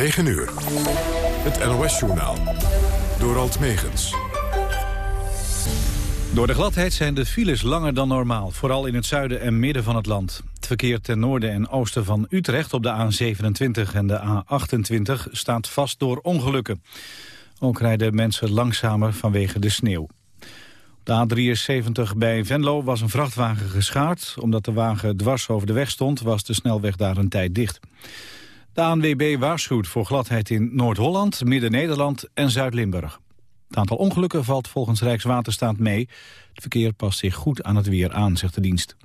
9 uur. Het NOS-journaal. Door Alt Megens. Door de gladheid zijn de files langer dan normaal, vooral in het zuiden en midden van het land. Het verkeer ten noorden en oosten van Utrecht op de A27 en de A28 staat vast door ongelukken. Ook rijden mensen langzamer vanwege de sneeuw. Op de A73 bij Venlo was een vrachtwagen geschaard. Omdat de wagen dwars over de weg stond, was de snelweg daar een tijd dicht. De ANWB waarschuwt voor gladheid in Noord-Holland, Midden-Nederland en Zuid-Limburg. Het aantal ongelukken valt volgens Rijkswaterstaat mee. Het verkeer past zich goed aan het weer aan, zegt de dienst.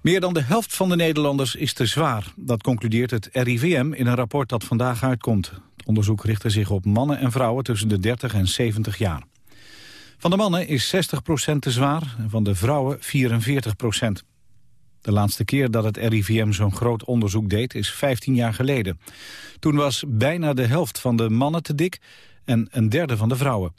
Meer dan de helft van de Nederlanders is te zwaar. Dat concludeert het RIVM in een rapport dat vandaag uitkomt. Het onderzoek richtte zich op mannen en vrouwen tussen de 30 en 70 jaar. Van de mannen is 60% te zwaar en van de vrouwen 44 De laatste keer dat het RIVM zo'n groot onderzoek deed is 15 jaar geleden. Toen was bijna de helft van de mannen te dik en een derde van de vrouwen.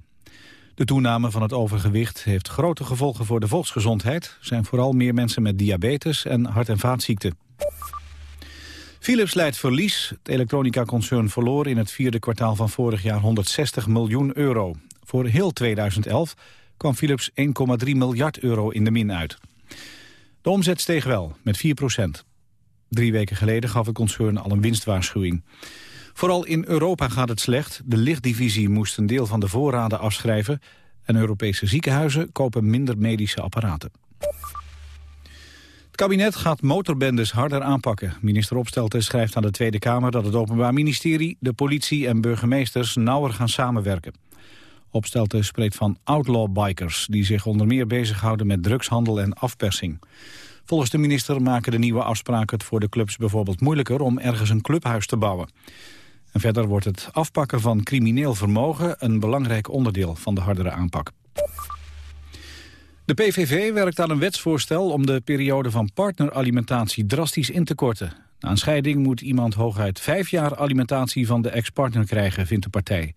De toename van het overgewicht heeft grote gevolgen voor de volksgezondheid. Er zijn vooral meer mensen met diabetes en hart- en vaatziekten. Philips leidt verlies. Het elektronica-concern verloor in het vierde kwartaal van vorig jaar 160 miljoen euro. Voor heel 2011 kwam Philips 1,3 miljard euro in de min uit. De omzet steeg wel, met 4 procent. Drie weken geleden gaf het concern al een winstwaarschuwing. Vooral in Europa gaat het slecht. De lichtdivisie moest een deel van de voorraden afschrijven... en Europese ziekenhuizen kopen minder medische apparaten. Het kabinet gaat motorbendes harder aanpakken. Minister Opstelten schrijft aan de Tweede Kamer dat het Openbaar Ministerie... de politie en burgemeesters nauwer gaan samenwerken. Opstelten spreekt van outlaw bikers... die zich onder meer bezighouden met drugshandel en afpersing. Volgens de minister maken de nieuwe afspraken het voor de clubs bijvoorbeeld moeilijker... om ergens een clubhuis te bouwen. En verder wordt het afpakken van crimineel vermogen een belangrijk onderdeel van de hardere aanpak. De PVV werkt aan een wetsvoorstel om de periode van partneralimentatie drastisch in te korten. Na een scheiding moet iemand hooguit vijf jaar alimentatie van de ex-partner krijgen, vindt de partij.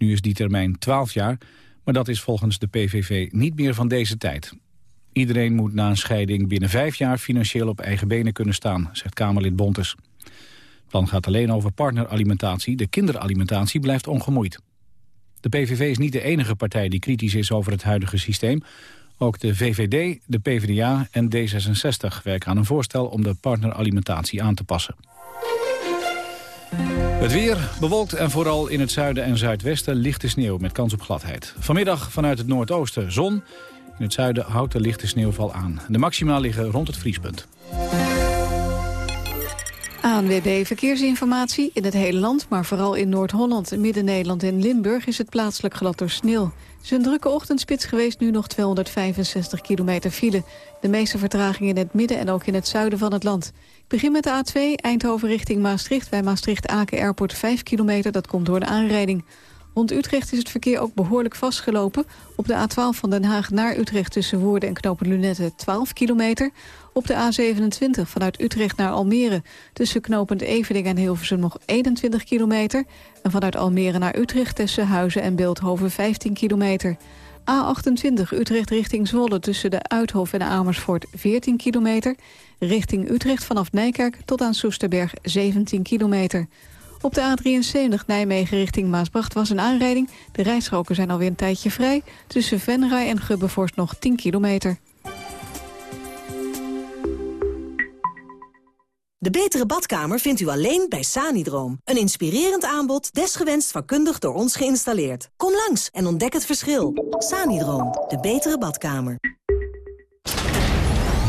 Nu is die termijn 12 jaar, maar dat is volgens de PVV niet meer van deze tijd. Iedereen moet na een scheiding binnen vijf jaar financieel op eigen benen kunnen staan, zegt Kamerlid Bontes plan gaat alleen over partneralimentatie. De kinderalimentatie blijft ongemoeid. De PVV is niet de enige partij die kritisch is over het huidige systeem. Ook de VVD, de PvdA en D66 werken aan een voorstel om de partneralimentatie aan te passen. Het weer bewolkt en vooral in het zuiden en zuidwesten lichte sneeuw met kans op gladheid. Vanmiddag vanuit het noordoosten zon. In het zuiden houdt de lichte sneeuwval aan. De maxima liggen rond het vriespunt. ANWB Verkeersinformatie in het hele land, maar vooral in Noord-Holland, Midden-Nederland en Limburg is het plaatselijk glad door sneeuw. Het is een drukke ochtendspits geweest, nu nog 265 kilometer file. De meeste vertraging in het midden en ook in het zuiden van het land. Begin met de A2, Eindhoven richting Maastricht. Bij Maastricht-Aken Airport 5 kilometer, dat komt door de aanrijding. Rond Utrecht is het verkeer ook behoorlijk vastgelopen. Op de A12 van Den Haag naar Utrecht tussen Woerden en Knopen Lunette 12 kilometer. Op de A27 vanuit Utrecht naar Almere tussen knopend Evening en Hilversum nog 21 kilometer. En vanuit Almere naar Utrecht tussen Huizen en Beeldhoven 15 kilometer. A28 Utrecht richting Zwolle tussen de Uithof en Amersfoort 14 kilometer. Richting Utrecht vanaf Nijkerk tot aan Soesterberg 17 kilometer. Op de A73 Nijmegen richting Maasbracht was een aanrijding. De rijstroken zijn alweer een tijdje vrij. Tussen Venray en Gubbevorst nog 10 kilometer. De betere badkamer vindt u alleen bij Sanidroom. Een inspirerend aanbod, desgewenst vakkundig door ons geïnstalleerd. Kom langs en ontdek het verschil. Sanidroom, de betere badkamer.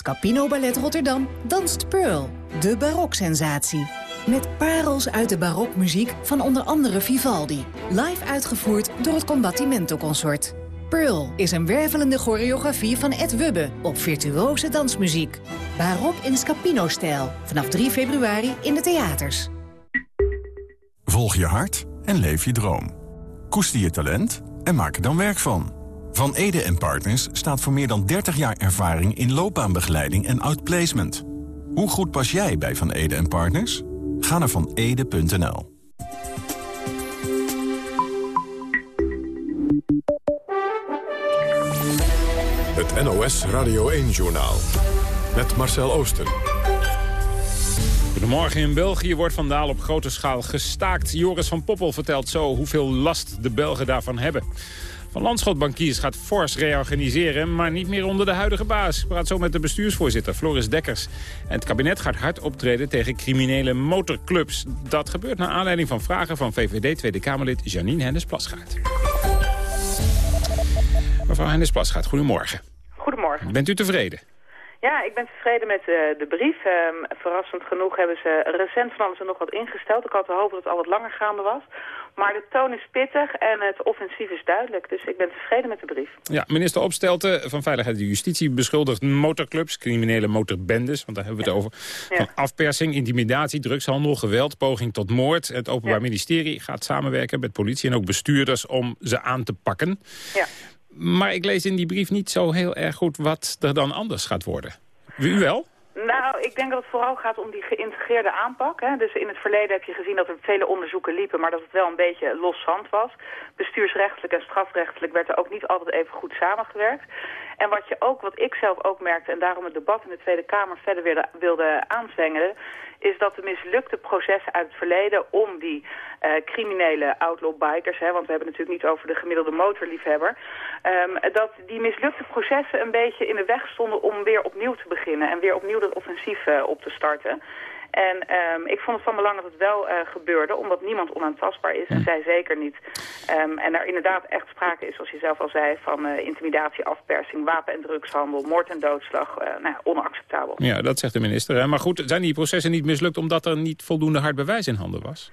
Scapino Ballet Rotterdam danst Pearl, de baroksensatie. Met parels uit de barokmuziek van onder andere Vivaldi. Live uitgevoerd door het Combattimento Consort. Pearl is een wervelende choreografie van Ed Wubbe op virtuose dansmuziek. Barok in Scapino-stijl. Vanaf 3 februari in de theaters. Volg je hart en leef je droom. Koester je talent en maak er dan werk van. Van Ede en Partners staat voor meer dan 30 jaar ervaring in loopbaanbegeleiding en outplacement. Hoe goed pas jij bij Van Ede en Partners? Ga naar vanede.nl. Het NOS Radio 1-journaal. Met Marcel Oosten. Goedemorgen. In België wordt vandaal op grote schaal gestaakt. Joris van Poppel vertelt zo hoeveel last de Belgen daarvan hebben. Van Landschotbankiers gaat fors reorganiseren, maar niet meer onder de huidige baas. Praat zo met de bestuursvoorzitter Floris Dekkers. En het kabinet gaat hard optreden tegen criminele motorclubs. Dat gebeurt naar aanleiding van vragen van VVD Tweede Kamerlid Janine Hennis-Plasgaard. Mevrouw Hennis-Plasgaard, goedemorgen. Goedemorgen. Bent u tevreden? Ja, ik ben tevreden met uh, de brief. Um, verrassend genoeg hebben ze recent van alles nog wat ingesteld. Ik had de hoop dat het al wat langer gaande was. Maar de toon is pittig en het offensief is duidelijk. Dus ik ben tevreden met de brief. Ja, minister Opstelten van Veiligheid en Justitie beschuldigt motorclubs, criminele motorbendes, want daar hebben we het over, van afpersing, intimidatie, drugshandel, geweld, poging tot moord. Het Openbaar Ministerie gaat samenwerken met politie en ook bestuurders om ze aan te pakken. Ja. Maar ik lees in die brief niet zo heel erg goed wat er dan anders gaat worden. U wel? Nou, ik denk dat het vooral gaat om die geïntegreerde aanpak. Hè. Dus in het verleden heb je gezien dat er vele onderzoeken liepen... maar dat het wel een beetje loszand was. Bestuursrechtelijk en strafrechtelijk werd er ook niet altijd even goed samengewerkt. En wat je ook, wat ik zelf ook merkte... en daarom het debat in de Tweede Kamer verder wilde, wilde aanzwengelen is dat de mislukte processen uit het verleden om die uh, criminele outlaw bikers, hè, want we hebben het natuurlijk niet over de gemiddelde motorliefhebber, um, dat die mislukte processen een beetje in de weg stonden om weer opnieuw te beginnen en weer opnieuw dat offensief uh, op te starten. En um, ik vond het van belang dat het wel uh, gebeurde, omdat niemand onaantastbaar is en zij zeker niet. Um, en er inderdaad echt sprake is, zoals je zelf al zei, van uh, intimidatie, afpersing, wapen- en drugshandel, moord en doodslag. Uh, nou, onacceptabel. Ja, dat zegt de minister. Hè? Maar goed, zijn die processen niet mislukt omdat er niet voldoende hard bewijs in handen was?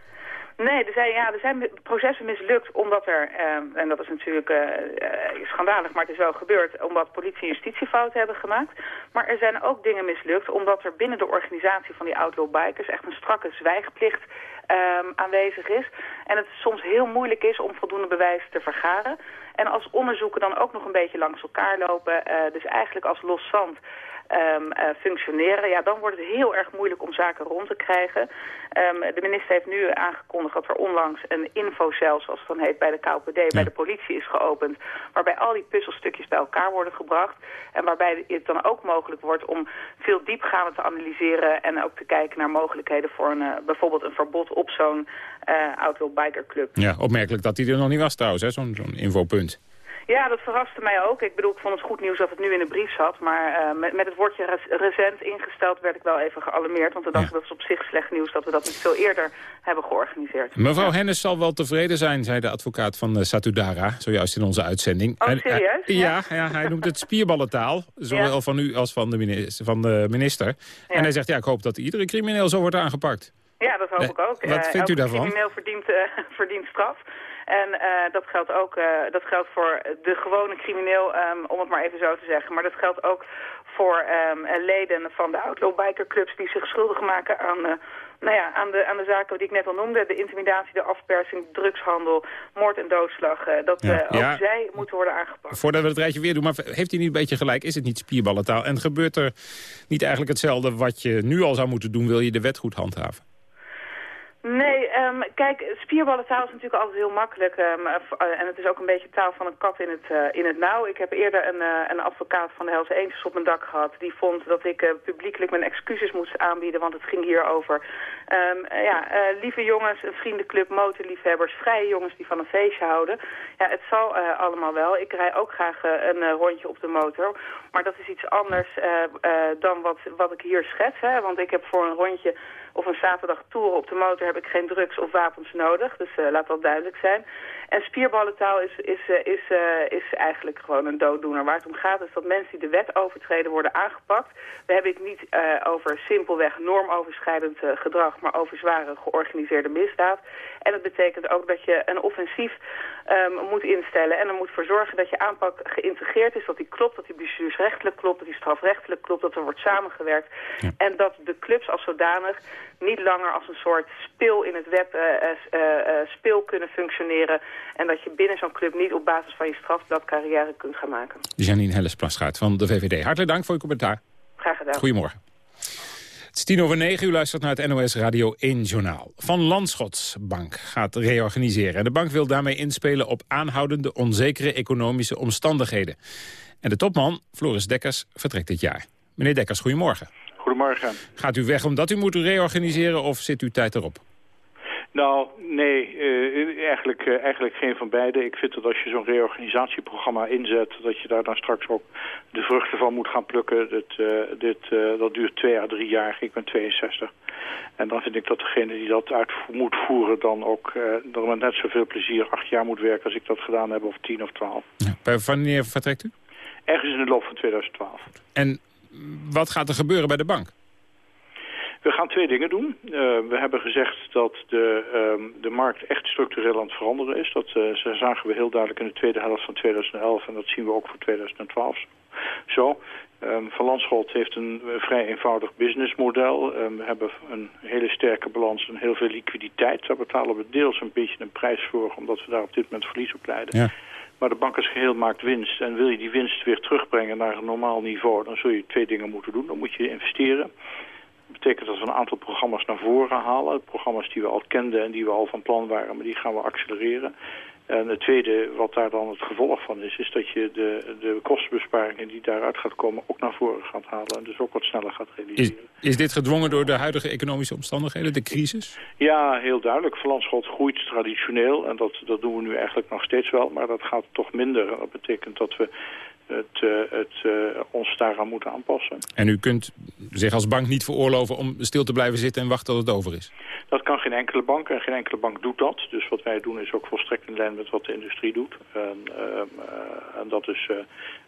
Nee, er zijn, ja, er zijn processen mislukt omdat er, uh, en dat is natuurlijk uh, schandalig, maar het is wel gebeurd, omdat politie en justitie fouten hebben gemaakt. Maar er zijn ook dingen mislukt omdat er binnen de organisatie van die outlaw bikers echt een strakke zwijgplicht um, aanwezig is. En het soms heel moeilijk is om voldoende bewijs te vergaren. En als onderzoeken dan ook nog een beetje langs elkaar lopen, uh, dus eigenlijk als los zand um, uh, functioneren, ja, dan wordt het heel erg moeilijk om zaken rond te krijgen. Um, de minister heeft nu aangekondigd dat er onlangs een infocel, zoals het dan heet, bij de KOPD, ja. bij de politie is geopend, waarbij al die puzzelstukjes bij elkaar worden gebracht en waarbij het dan ook mogelijk wordt om veel diepgaande te analyseren en ook te kijken naar mogelijkheden voor een, uh, bijvoorbeeld een verbod op zo'n uh, outlaw biker club. Ja, opmerkelijk dat die er nog niet was trouwens, zo'n zo infopunt. Ja, dat verraste mij ook. Ik bedoel, ik vond het goed nieuws dat het nu in de brief zat. Maar uh, met, met het woordje recent ingesteld werd ik wel even gealarmeerd. Want we dachten ja. dat is op zich slecht nieuws dat we dat niet veel eerder hebben georganiseerd. Mevrouw ja. Hennis zal wel tevreden zijn, zei de advocaat van uh, Satudara. Zojuist in onze uitzending. Oh, serieus? Uh, ja, ja. ja, hij noemt het spierballentaal. Zowel van u als van de minister. Van de minister. En hij zegt, ja, ik hoop dat iedere crimineel zo wordt aangepakt. Ja, dat hoop ik ook. Wat vindt u daarvan? crimineel verdient, verdient straf. En uh, dat geldt ook uh, dat geldt voor de gewone crimineel, um, om het maar even zo te zeggen. Maar dat geldt ook voor um, leden van de outlaw bikerclubs die zich schuldig maken aan... Uh, nou ja, aan de, aan de zaken die ik net al noemde. De intimidatie, de afpersing, drugshandel, moord en doodslag. Uh, dat ja. uh, ook ja. zij moeten worden aangepakt. Voordat we het rijtje weer doen, maar heeft u niet een beetje gelijk? Is het niet spierballentaal? En gebeurt er niet eigenlijk hetzelfde wat je nu al zou moeten doen... wil je de wet goed handhaven? Nee, um, kijk, spierballentaal is natuurlijk altijd heel makkelijk. Um, uh, en het is ook een beetje taal van een kat in het, uh, in het nauw. Ik heb eerder een, uh, een advocaat van de Helse Eentjes op mijn dak gehad. Die vond dat ik publiekelijk mijn excuses moest aanbieden, want het ging hier over... Um, ja, lieve jongens, vriendenclub, motorliefhebbers, vrije jongens die van een feestje houden. Ja, het zal allemaal wel. Ik rij ook graag een rondje op de motor. Maar dat is iets anders dan wat, wat ik hier schets. Hè? Want ik heb voor een rondje of een zaterdag tour op de motor heb ik geen drugs of wapens nodig. Dus laat dat duidelijk zijn. En spierballentaal is, is, uh, is, uh, is eigenlijk gewoon een dooddoener. Waar het om gaat is dat mensen die de wet overtreden worden aangepakt. We hebben het niet over simpelweg normoverschrijdend gedrag, maar over zware georganiseerde misdaad. En dat betekent ook dat je een offensief um, moet instellen en er moet voor zorgen dat je aanpak geïntegreerd is, dat die klopt, dat die bestuursrechtelijk klopt, dat die strafrechtelijk klopt, dat er wordt samengewerkt. Ja. En dat de clubs als zodanig niet langer als een soort speel in het web speel kunnen functioneren. En dat je binnen zo'n club niet op basis van je strafblad carrière kunt gaan maken. Janine Helles-Plasgaard van de VVD. Hartelijk dank voor uw commentaar. Graag gedaan. Goedemorgen. Het is tien over negen, u luistert naar het NOS Radio 1 Journaal. Van Landschots Bank gaat reorganiseren. En de bank wil daarmee inspelen op aanhoudende onzekere economische omstandigheden. En de topman, Floris Dekkers, vertrekt dit jaar. Meneer Dekkers, goedemorgen. Goedemorgen. Gaat u weg omdat u moet reorganiseren of zit uw tijd erop? Nou, nee, uh, eigenlijk, uh, eigenlijk geen van beide. Ik vind dat als je zo'n reorganisatieprogramma inzet... dat je daar dan straks ook de vruchten van moet gaan plukken. Dit, uh, dit, dat duurt twee à drie jaar. Ik ben 62. En dan vind ik dat degene die dat uit moet voeren... dan ook met net zoveel plezier acht jaar moet werken... als ik dat gedaan heb, of tien of twaalf. Ja. Wanneer vertrekt u? Ergens in de loop van 2012. En wat gaat er gebeuren bij de bank? We gaan twee dingen doen. Uh, we hebben gezegd dat de, um, de markt echt structureel aan het veranderen is. Dat uh, zagen we heel duidelijk in de tweede helft van 2011 en dat zien we ook voor 2012 zo. Um, van Landschot heeft een vrij eenvoudig businessmodel. Um, we hebben een hele sterke balans en heel veel liquiditeit. Daar betalen we deels een beetje een prijs voor, omdat we daar op dit moment verlies op leiden. Ja. Maar de bank als geheel maakt winst. En wil je die winst weer terugbrengen naar een normaal niveau... dan zul je twee dingen moeten doen. Dan moet je investeren. Dat betekent dat we een aantal programma's naar voren halen. Programma's die we al kenden en die we al van plan waren, maar die gaan we accelereren. En het tweede, wat daar dan het gevolg van is, is dat je de, de kostenbesparingen die daaruit gaat komen ook naar voren gaat halen. En dus ook wat sneller gaat realiseren. Is, is dit gedwongen door de huidige economische omstandigheden, de crisis? Ja, heel duidelijk. Verlandschot groeit traditioneel en dat, dat doen we nu eigenlijk nog steeds wel. Maar dat gaat toch minder. En dat betekent dat we het, uh, het uh, ons daaraan moeten aanpassen. En u kunt zich als bank niet veroorloven om stil te blijven zitten en wachten tot het over is? Dat kan geen enkele bank en geen enkele bank doet dat. Dus wat wij doen is ook volstrekt in lijn met wat de industrie doet. En, uh, en, dat, is,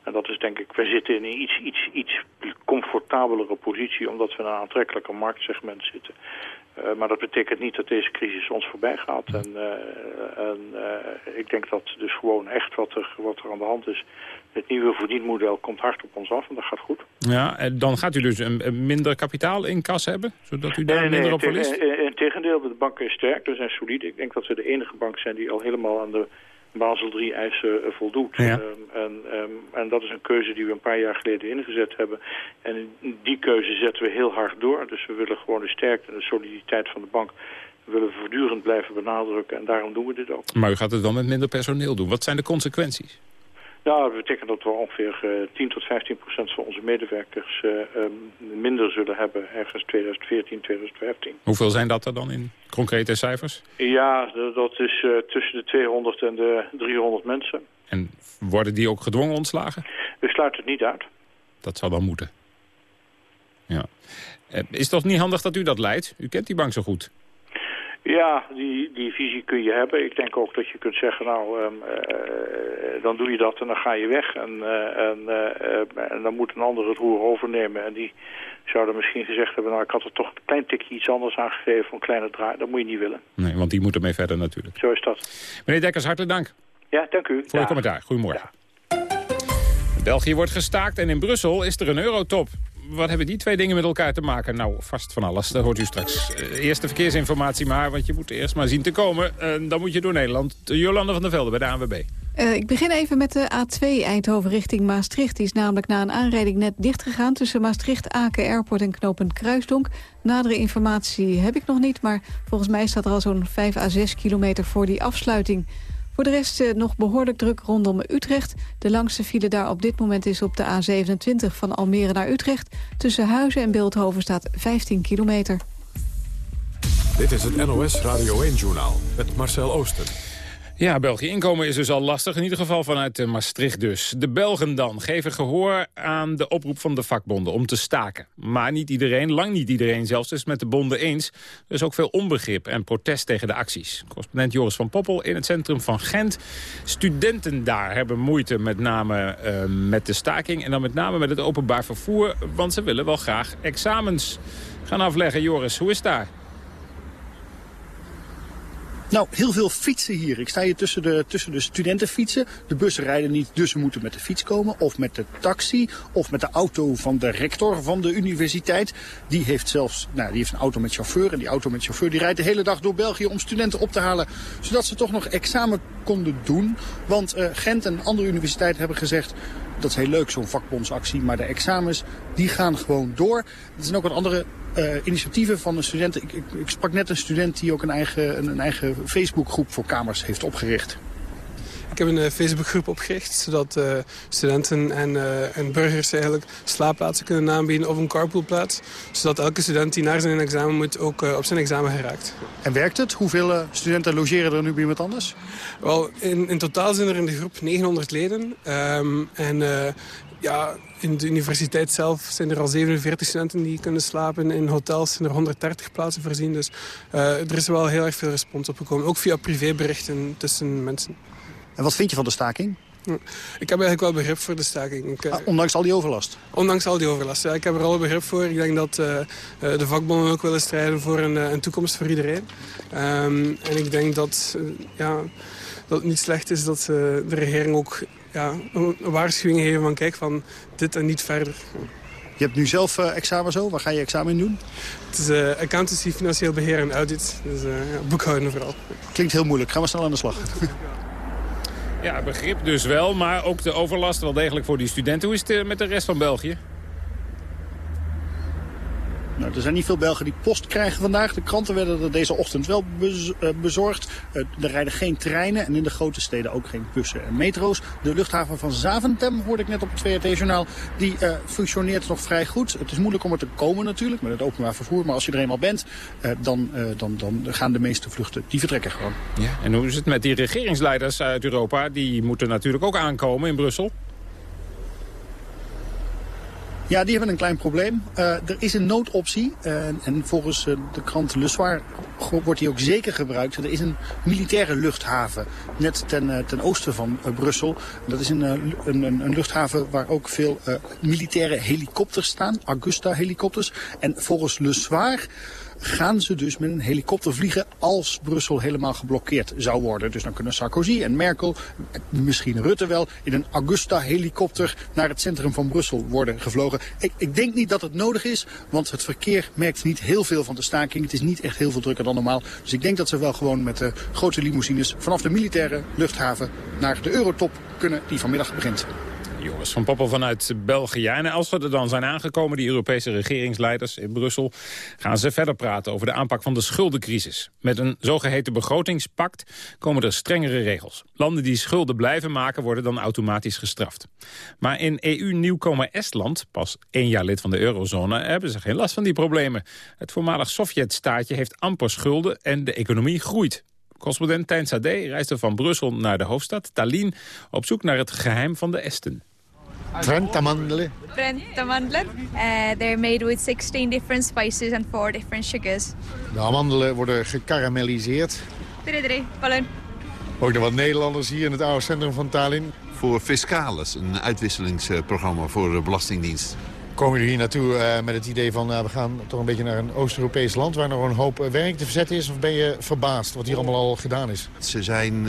en dat is denk ik, wij zitten in een iets, iets, iets comfortabelere positie omdat we in een aantrekkelijker marktsegment zitten. Uh, maar dat betekent niet dat deze crisis ons voorbij gaat. En, uh, en uh, ik denk dat dus gewoon echt wat er, wat er aan de hand is. Het nieuwe verdienmodel komt hard op ons af en dat gaat goed. Ja, en dan gaat u dus een, een minder kapitaal in kas hebben? Zodat u daar nee, minder nee, op verliest? In, in tegendeel, de banken zijn sterk, we zijn solide. Ik denk dat we de enige bank zijn die al helemaal aan de Basel III eisen voldoet. Ja. Um, en, um, en dat is een keuze die we een paar jaar geleden ingezet hebben. En die keuze zetten we heel hard door. Dus we willen gewoon de sterkte en de soliditeit van de bank we willen voortdurend blijven benadrukken. En daarom doen we dit ook. Maar u gaat het dan met minder personeel doen. Wat zijn de consequenties? Nou, dat betekent dat we ongeveer uh, 10 tot 15 procent van onze medewerkers uh, um, minder zullen hebben ergens 2014, 2015. Hoeveel zijn dat er dan in concrete cijfers? Ja, dat is uh, tussen de 200 en de 300 mensen. En worden die ook gedwongen ontslagen? We sluiten het niet uit. Dat zal wel moeten. Ja. Eh, is het toch niet handig dat u dat leidt? U kent die bank zo goed. Ja, die, die visie kun je hebben. Ik denk ook dat je kunt zeggen, nou, um, uh, dan doe je dat en dan ga je weg. En, uh, en, uh, en dan moet een ander het roer overnemen. En die zouden misschien gezegd hebben, nou, ik had er toch een klein tikje iets anders aan gegeven, een kleine draai. Dat moet je niet willen. Nee, want die moet ermee verder natuurlijk. Zo is dat. Meneer Dekkers, hartelijk dank. Ja, dank u. Voor uw commentaar. Goedemorgen. Ja. België wordt gestaakt en in Brussel is er een eurotop wat hebben die twee dingen met elkaar te maken? Nou, vast van alles. Dat hoort u straks. Uh, eerste verkeersinformatie maar, want je moet eerst maar zien te komen. Uh, dan moet je door Nederland. Jolanda van der Velde bij de ANWB. Uh, ik begin even met de A2 Eindhoven richting Maastricht. Die is namelijk na een aanrijding net dichtgegaan... tussen Maastricht, Aken Airport en knooppunt Kruisdonk. Nadere informatie heb ik nog niet... maar volgens mij staat er al zo'n 5 à 6 kilometer voor die afsluiting... Voor de rest uh, nog behoorlijk druk rondom Utrecht. De langste file daar op dit moment is op de A27 van Almere naar Utrecht. Tussen Huizen en Beeldhoven staat 15 kilometer. Dit is het NOS Radio 1-journaal met Marcel Oosten. Ja, België inkomen is dus al lastig, in ieder geval vanuit Maastricht dus. De Belgen dan geven gehoor aan de oproep van de vakbonden om te staken. Maar niet iedereen, lang niet iedereen zelfs, is met de bonden eens. Er is ook veel onbegrip en protest tegen de acties. Correspondent Joris van Poppel in het centrum van Gent. Studenten daar hebben moeite met name uh, met de staking... en dan met name met het openbaar vervoer, want ze willen wel graag examens gaan afleggen. Joris, hoe is daar? Nou, heel veel fietsen hier. Ik sta hier tussen de, tussen de studentenfietsen. De bussen rijden niet, dus we moeten met de fiets komen. Of met de taxi, of met de auto van de rector van de universiteit. Die heeft zelfs nou, die heeft een auto met chauffeur. En die auto met chauffeur die rijdt de hele dag door België om studenten op te halen. Zodat ze toch nog examen konden doen. Want uh, Gent en andere universiteiten hebben gezegd... Dat is heel leuk, zo'n vakbondsactie. Maar de examens, die gaan gewoon door. Er zijn ook wat andere uh, initiatieven van de studenten. Ik, ik, ik, sprak net een student die ook een eigen, een, een eigen Facebookgroep voor kamers heeft opgericht. Ik heb een uh, Facebookgroep opgericht, zodat uh, studenten en, uh, en, burgers eigenlijk slaapplaatsen kunnen aanbieden of een carpoolplaats. Zodat elke student die naar zijn examen moet ook op zijn examen geraakt. En werkt het? Hoeveel studenten logeren er nu bij iemand anders? Wel, in, in, totaal zijn er in de groep 900 leden. Um, en ja, in de universiteit zelf zijn er al 47 studenten die kunnen slapen. In hotels zijn er 130 plaatsen voorzien. Dus uh, er is wel heel erg veel respons op gekomen. Ook via privéberichten tussen mensen. En wat vind je van de staking? Ik heb eigenlijk wel begrip voor de staking. Ik, ah, ondanks al die overlast? Ondanks al die overlast, ja. Ik heb er alle begrip voor. Ik denk dat uh, de vakbonden ook willen strijden voor een, een toekomst voor iedereen. Um, en ik denk dat, uh, ja, dat het niet slecht is dat de regering ook ja, een waarschuwing geven van kijk, van dit en niet verder. Je hebt nu zelf uh, examen zo. Waar ga je examen in doen? Het is uh, accountancy, financieel beheer en audit. Dus uh, ja, boekhouden vooral. Klinkt heel moeilijk. Gaan we snel aan de slag. Ja, begrip dus wel, maar ook de overlast wel degelijk voor die studenten. Hoe is het met de rest van België? Nou, er zijn niet veel Belgen die post krijgen vandaag. De kranten werden er deze ochtend wel eh, bezorgd. Uh, er rijden geen treinen en in de grote steden ook geen bussen en metro's. De luchthaven van Zaventem, hoorde ik net op het VRT-journaal, die uh, functioneert nog vrij goed. Het is moeilijk om er te komen natuurlijk met het openbaar vervoer. Maar als je er eenmaal bent, dan, dan, dan gaan de meeste vluchten, die vertrekken gewoon. Ja, en hoe is het met die regeringsleiders uit Europa? Die moeten natuurlijk ook aankomen in Brussel. Ja, die hebben een klein probleem. Uh, er is een noodoptie. Uh, en volgens uh, de krant Le Soir wordt die ook zeker gebruikt. Er is een militaire luchthaven net ten, ten oosten van Brussel. Dat is een, een, een, luchthaven waar ook veel militaire helikopters staan. Augusta helikopters. En volgens Le Soir gaan ze dus met een helikopter vliegen als Brussel helemaal geblokkeerd zou worden. Dus dan kunnen Sarkozy en Merkel, misschien Rutte wel, in een Augusta-helikopter naar het centrum van Brussel worden gevlogen. Ik, ik, denk niet dat het nodig is, want het verkeer merkt niet heel veel van de staking. Het is niet echt heel veel drukker dan normaal. Dus ik denk dat ze wel gewoon met de grote limousines vanaf de militaire luchthaven naar de Eurotop kunnen die vanmiddag begint. Joris van Poppel vanuit België. En als we er dan zijn aangekomen, die Europese regeringsleiders in Brussel... gaan ze verder praten over de aanpak van de schuldencrisis. Met een zogeheten begrotingspact komen er strengere regels. Landen die schulden blijven maken worden dan automatisch gestraft. Maar in EU-nieuwkomer Estland, pas één jaar lid van de eurozone... hebben ze geen last van die problemen. Het voormalig Sovjet-staatje heeft amper schulden en de economie groeit. Correspondent Tijn Sade reisde van Brussel naar de hoofdstad Tallinn... op zoek naar het geheim van de Esten. Trentamandelen. Trentamandelen. Uh, they're made with 16 different spices and 4 different sugars. De amandelen worden gekarameliseerd. Drie, drie, balloon. Ook nog wat Nederlanders hier in het oude centrum van Tallinn. Voor Fiscalis, een uitwisselingsprogramma voor de Belastingdienst komen jullie hier naartoe uh, met het idee van... Uh, we gaan toch een beetje naar een Oost-Europees land... waar nog een hoop uh, werk te verzetten is? Of ben je verbaasd wat hier allemaal al gedaan is? Ze zijn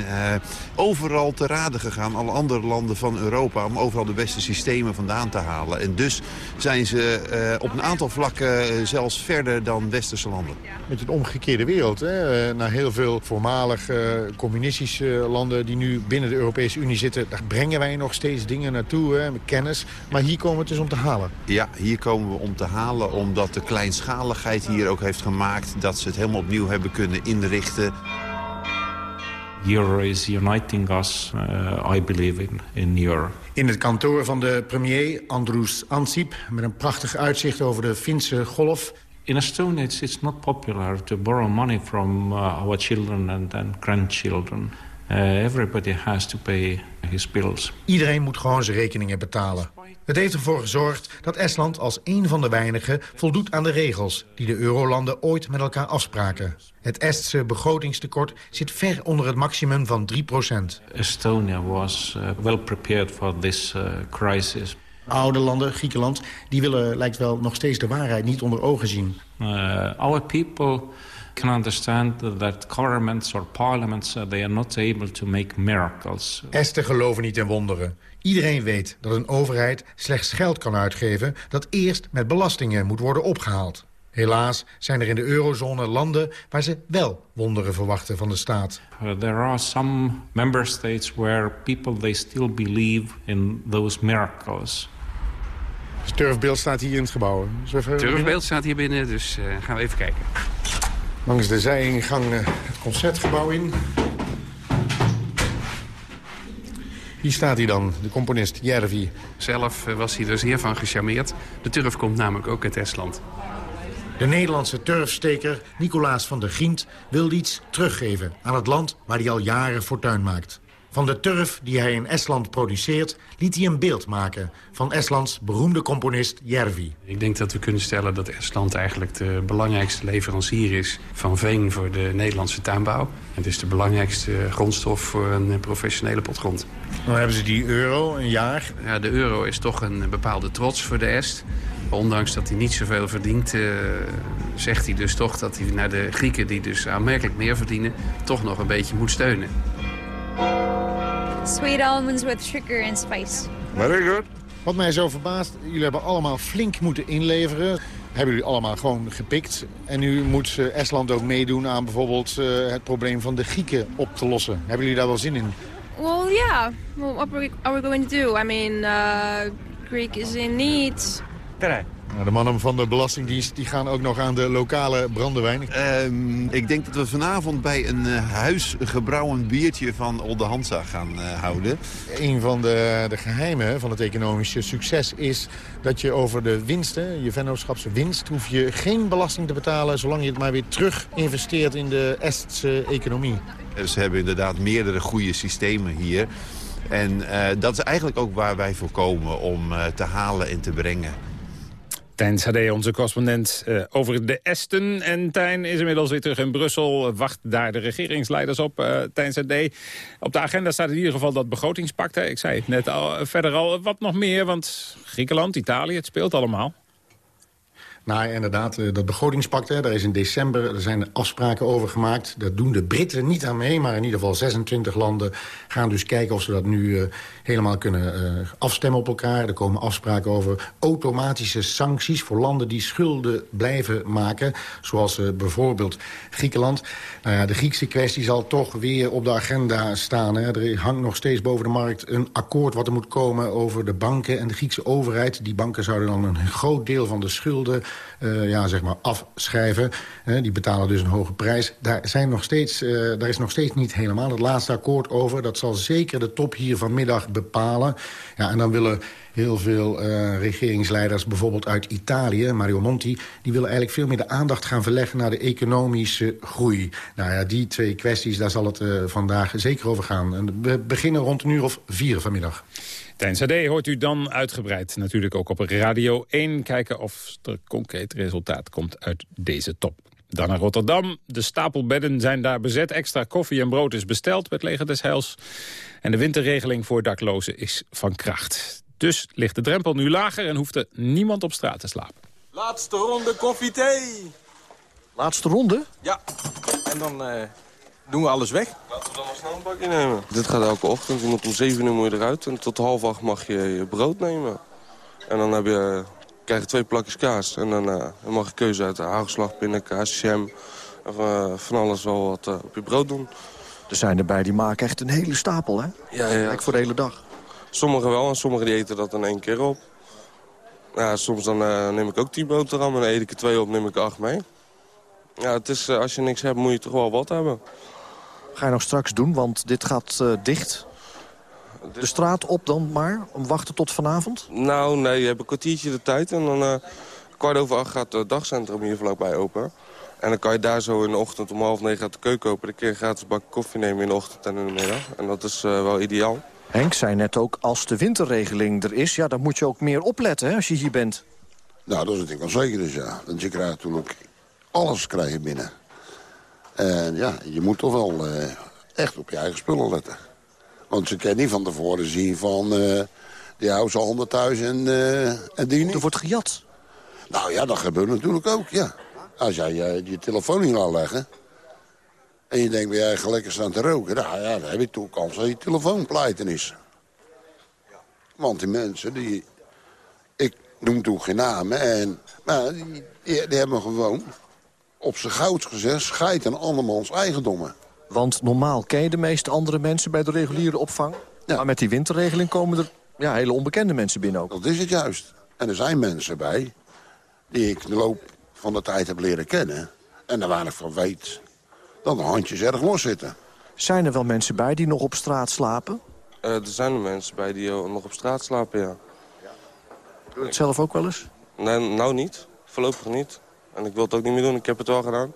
overal te raden gegaan, alle andere landen van Europa... om overal de beste systemen vandaan te halen. En dus zijn ze op een aantal vlakken zelfs verder dan westerse landen. Met een omgekeerde wereld. Hè? naar heel veel voormalig communistische landen... die nu binnen de Europese Unie zitten... daar brengen wij nog steeds dingen naartoe, hè, met kennis. Maar hier komen we het dus om te halen. Ja, ja, hier komen we om te halen omdat de kleinschaligheid hier ook heeft gemaakt... dat ze het helemaal opnieuw hebben kunnen inrichten. Euro is uniting us, uh, I believe in, in Europe. In het kantoor van de premier Andrus Ansip... met een prachtig uitzicht over de Finse golf... In Estonia, it's, it's not popular to borrow money from uh, our children and, and grandchildren. Uh, everybody has to pay his bills. Iedereen moet gewoon zijn rekeningen betalen. Het heeft ervoor gezorgd dat Estland als een van de weinigen voldoet aan de regels die de eurolanden ooit met elkaar afspraken. Het Estse begrotingstekort zit ver onder het maximum van 3% Estonia was uh, well prepared for this uh, crisis. Oude landen, Griekenland, die willen lijkt wel nog steeds de waarheid niet onder ogen zien. Uh, our people can understand that governments or parliaments uh, they are not able to make miracles. Esten geloven niet in wonderen. Iedereen weet dat een overheid slechts geld kan uitgeven... dat eerst met belastingen moet worden opgehaald. Helaas zijn er in de eurozone landen waar ze wel wonderen verwachten van de staat. Uh, there are some member states where people they still believe in those miracles. Het turfbeeld staat hier in het gebouw. Het turfbeeld staat hier binnen, dus uh, gaan we even kijken. Langs de zijingang uh, het concertgebouw in. Hier staat hij dan, de componist Järvi. Zelf uh, was hij er zeer van gecharmeerd. De turf komt namelijk ook uit Estland. De Nederlandse turfsteker Nicolaas van der Gient wil iets teruggeven aan het land waar hij al jaren fortuin maakt. Van de turf die hij in Estland produceert, liet hij een beeld maken van Estlands beroemde componist Järvi. Ik denk dat we kunnen stellen dat Estland eigenlijk de belangrijkste leverancier is van veen voor de Nederlandse tuinbouw. Het is de belangrijkste grondstof voor een professionele potgrond. Dan hebben ze die euro, een jaar. Ja, de euro is toch een bepaalde trots voor de Est. Ondanks dat hij niet zoveel verdient, uh, zegt hij dus toch dat hij naar de Grieken... die dus aanmerkelijk meer verdienen, toch nog een beetje moet steunen. Sweet almonds with sugar and spice. Very good. Wat mij zo verbaast, jullie hebben allemaal flink moeten inleveren. Hebben jullie allemaal gewoon gepikt. En nu moet Estland ook meedoen aan bijvoorbeeld uh, het probleem van de Grieken op te lossen. Hebben jullie daar wel zin in? Well, yeah. Well, what are we going to do? I mean, uh, Greek is in need. Nou, de mannen van de Belastingdienst die gaan ook nog aan de lokale brandewijn. Uh, ik denk dat we vanavond bij een uh, huisgebrouwen biertje van Olde Hansa gaan uh, houden. Een van de, de geheimen van het economische succes is dat je over de winsten, je vennootschapse winst, hoef je geen belasting te betalen zolang je het maar weer terug investeert in de Estse economie. Ze hebben inderdaad meerdere goede systemen hier. En dat is eigenlijk ook waar wij voor komen om te halen en te brengen. Tijn Sade, onze correspondent uh, over de Esten. En Tijn is inmiddels weer terug in Brussel. Wacht daar de regeringsleiders op. Uh, Tijn Sade, op de agenda staat in ieder geval dat begrotingspact. Hè? Ik zei het net al, verder al wat nog meer. Want Griekenland, Italië, het speelt allemaal. Nou, inderdaad, dat begrotingspact, hè, daar is in december er zijn afspraken over gemaakt. Dat doen de Britten niet aan mee, maar in ieder geval 26 landen gaan dus kijken of ze dat nu uh, helemaal kunnen uh, afstemmen op elkaar. Er komen afspraken over automatische sancties voor landen die schulden blijven maken. Zoals bijvoorbeeld Griekenland. Nou de Griekse kwestie zal toch weer op de agenda staan. Hè. Er hangt nog steeds boven de markt een akkoord wat er moet komen over de banken en de Griekse overheid. Die banken zouden dan een groot deel van de schulden uh, ja, zeg maar afschrijven. Die betalen dus een hoge prijs. Daar, zijn nog steeds, uh, daar is nog steeds niet helemaal het laatste akkoord over. Dat zal zeker de top hier vanmiddag bepalen. Ja, en dan willen heel veel uh, regeringsleiders, bijvoorbeeld uit Italië, Mario Monti... die willen eigenlijk veel meer de aandacht gaan verleggen naar de economische groei. Nou ja, die twee kwesties, daar zal het vandaag zeker over gaan. En we beginnen rond een uur of vier vanmiddag. Tijn Sade hoort u dan uitgebreid natuurlijk ook op Radio 1. Kijken of er concreet resultaat komt uit deze top. Dan naar Rotterdam. De stapelbedden zijn daar bezet. Extra koffie en brood is besteld met Leger des Heils. En de winterregeling voor daklozen is van kracht. Dus ligt de drempel nu lager en hoeft er niemand op straat te slapen. Laatste ronde koffie thee. Laatste ronde? Ja. En dan uh, doen we alles weg. Laten we dan maar snel een bakje nemen. Dit gaat elke ochtend. Je moet om 7 uur moet je eruit. En tot half acht mag je je brood nemen. En dan heb je, krijg je twee plakjes kaas. En dan, uh, dan mag je keuze uit hagelslag, pindakaas, jam. Of uh, van alles wel wat op je brood doen. Er zijn erbij die maken echt een hele stapel, hè? Ja, ja. Kijk voor de hele dag. Sommigen wel en sommigen die eten dat in één keer op. Ja, soms dan uh, neem ik ook tien boterham en dan eet ik er twee op, neem ik er acht mee. Ja, het is, uh, als je niks hebt, moet je toch wel wat hebben. Ga je nog straks doen, want dit gaat uh, dicht. De straat op dan maar, om wachten tot vanavond? Nou, nee, je hebt een kwartiertje de tijd en dan kwart over acht gaat het dagcentrum hier vlakbij open. En dan kan je daar zo in de ochtend om half negen gaat de keuken open. Dan kun je gratis bak koffie nemen in de ochtend en in de middag. En dat is wel ideaal. Henk zei net ook, als de winterregeling er is... ja, dan moet je ook meer opletten hè, als je hier bent. Nou, dat is ik wel zeker dus, ja. Want je krijgt natuurlijk alles krijgen binnen. En ja, je moet toch wel uh, echt op je eigen spullen letten. Want ze kunnen niet van tevoren zien van... Uh, die houdt ze honderd thuis en, en die niet. Er wordt gejat. Nou ja, dat gebeurt natuurlijk ook, ja. Als jij je, je telefoon niet laat leggen... en je denkt, ben jij lekker staan te roken... Nou ja, dan heb je toch kans dat je telefoon pleiten is. Want die mensen, die... Ik noem toen geen namen, en, maar die, die, die hebben gewoon op zijn gouds gezegd... scheid aan andermans eigendommen. Want normaal ken je de meeste andere mensen bij de reguliere opvang. Maar met die winterregeling komen er ja, hele onbekende mensen binnen ook. Dat is het juist. En er zijn mensen bij die ik de loop van de tijd heb leren kennen. En daar waar ik van weet dat de handjes erg los zitten. Zijn er wel mensen bij die nog op straat slapen? Eh, er zijn er mensen bij die eh, nog op straat slapen, ja. Doe je het zelf ook wel eens? Nee, nou niet. Voorlopig niet. En ik wil het ook niet meer doen. Ik heb het wel gedaan.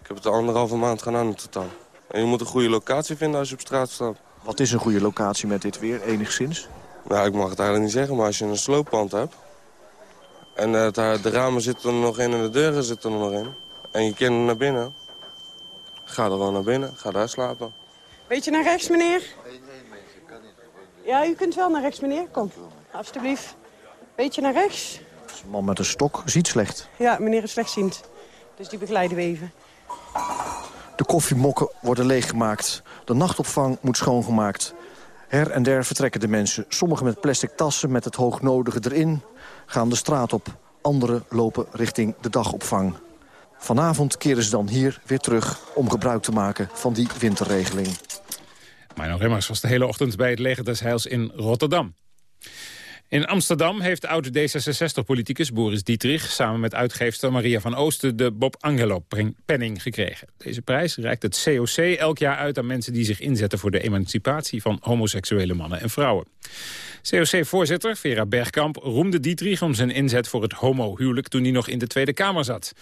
Ik heb het anderhalve maand gedaan in totaal. En je moet een goede locatie vinden als je op straat staat. Wat is een goede locatie met dit weer, enigszins? Nou, ik mag het eigenlijk niet zeggen, maar als je een slooppand hebt... en uh, de ramen zitten er nog in en de deuren zitten er nog in... en je kind naar binnen, ga er wel naar binnen, ga daar slapen. Beetje naar rechts, meneer? Ja, u kunt wel naar rechts, meneer. Kom, alstublieft. Beetje naar rechts. Een man met een stok ziet slecht. Ja, meneer is slechtziend. Dus die begeleiden we even. De koffiemokken worden leeggemaakt. De nachtopvang moet schoongemaakt. Her en der vertrekken de mensen. Sommigen met plastic tassen met het hoognodige erin... gaan de straat op. Anderen lopen richting de dagopvang. Vanavond keren ze dan hier weer terug om gebruik te maken van die winterregeling. nog Remmers was de hele ochtend bij het leger des Heils in Rotterdam. In Amsterdam heeft oud-D66-politicus Boris Dietrich... samen met uitgeefster Maria van Oosten de Bob Angelo-penning gekregen. Deze prijs reikt het COC elk jaar uit aan mensen die zich inzetten... voor de emancipatie van homoseksuele mannen en vrouwen. COC-voorzitter Vera Bergkamp roemde Dietrich om zijn inzet voor het homohuwelijk... toen hij nog in de Tweede Kamer zat.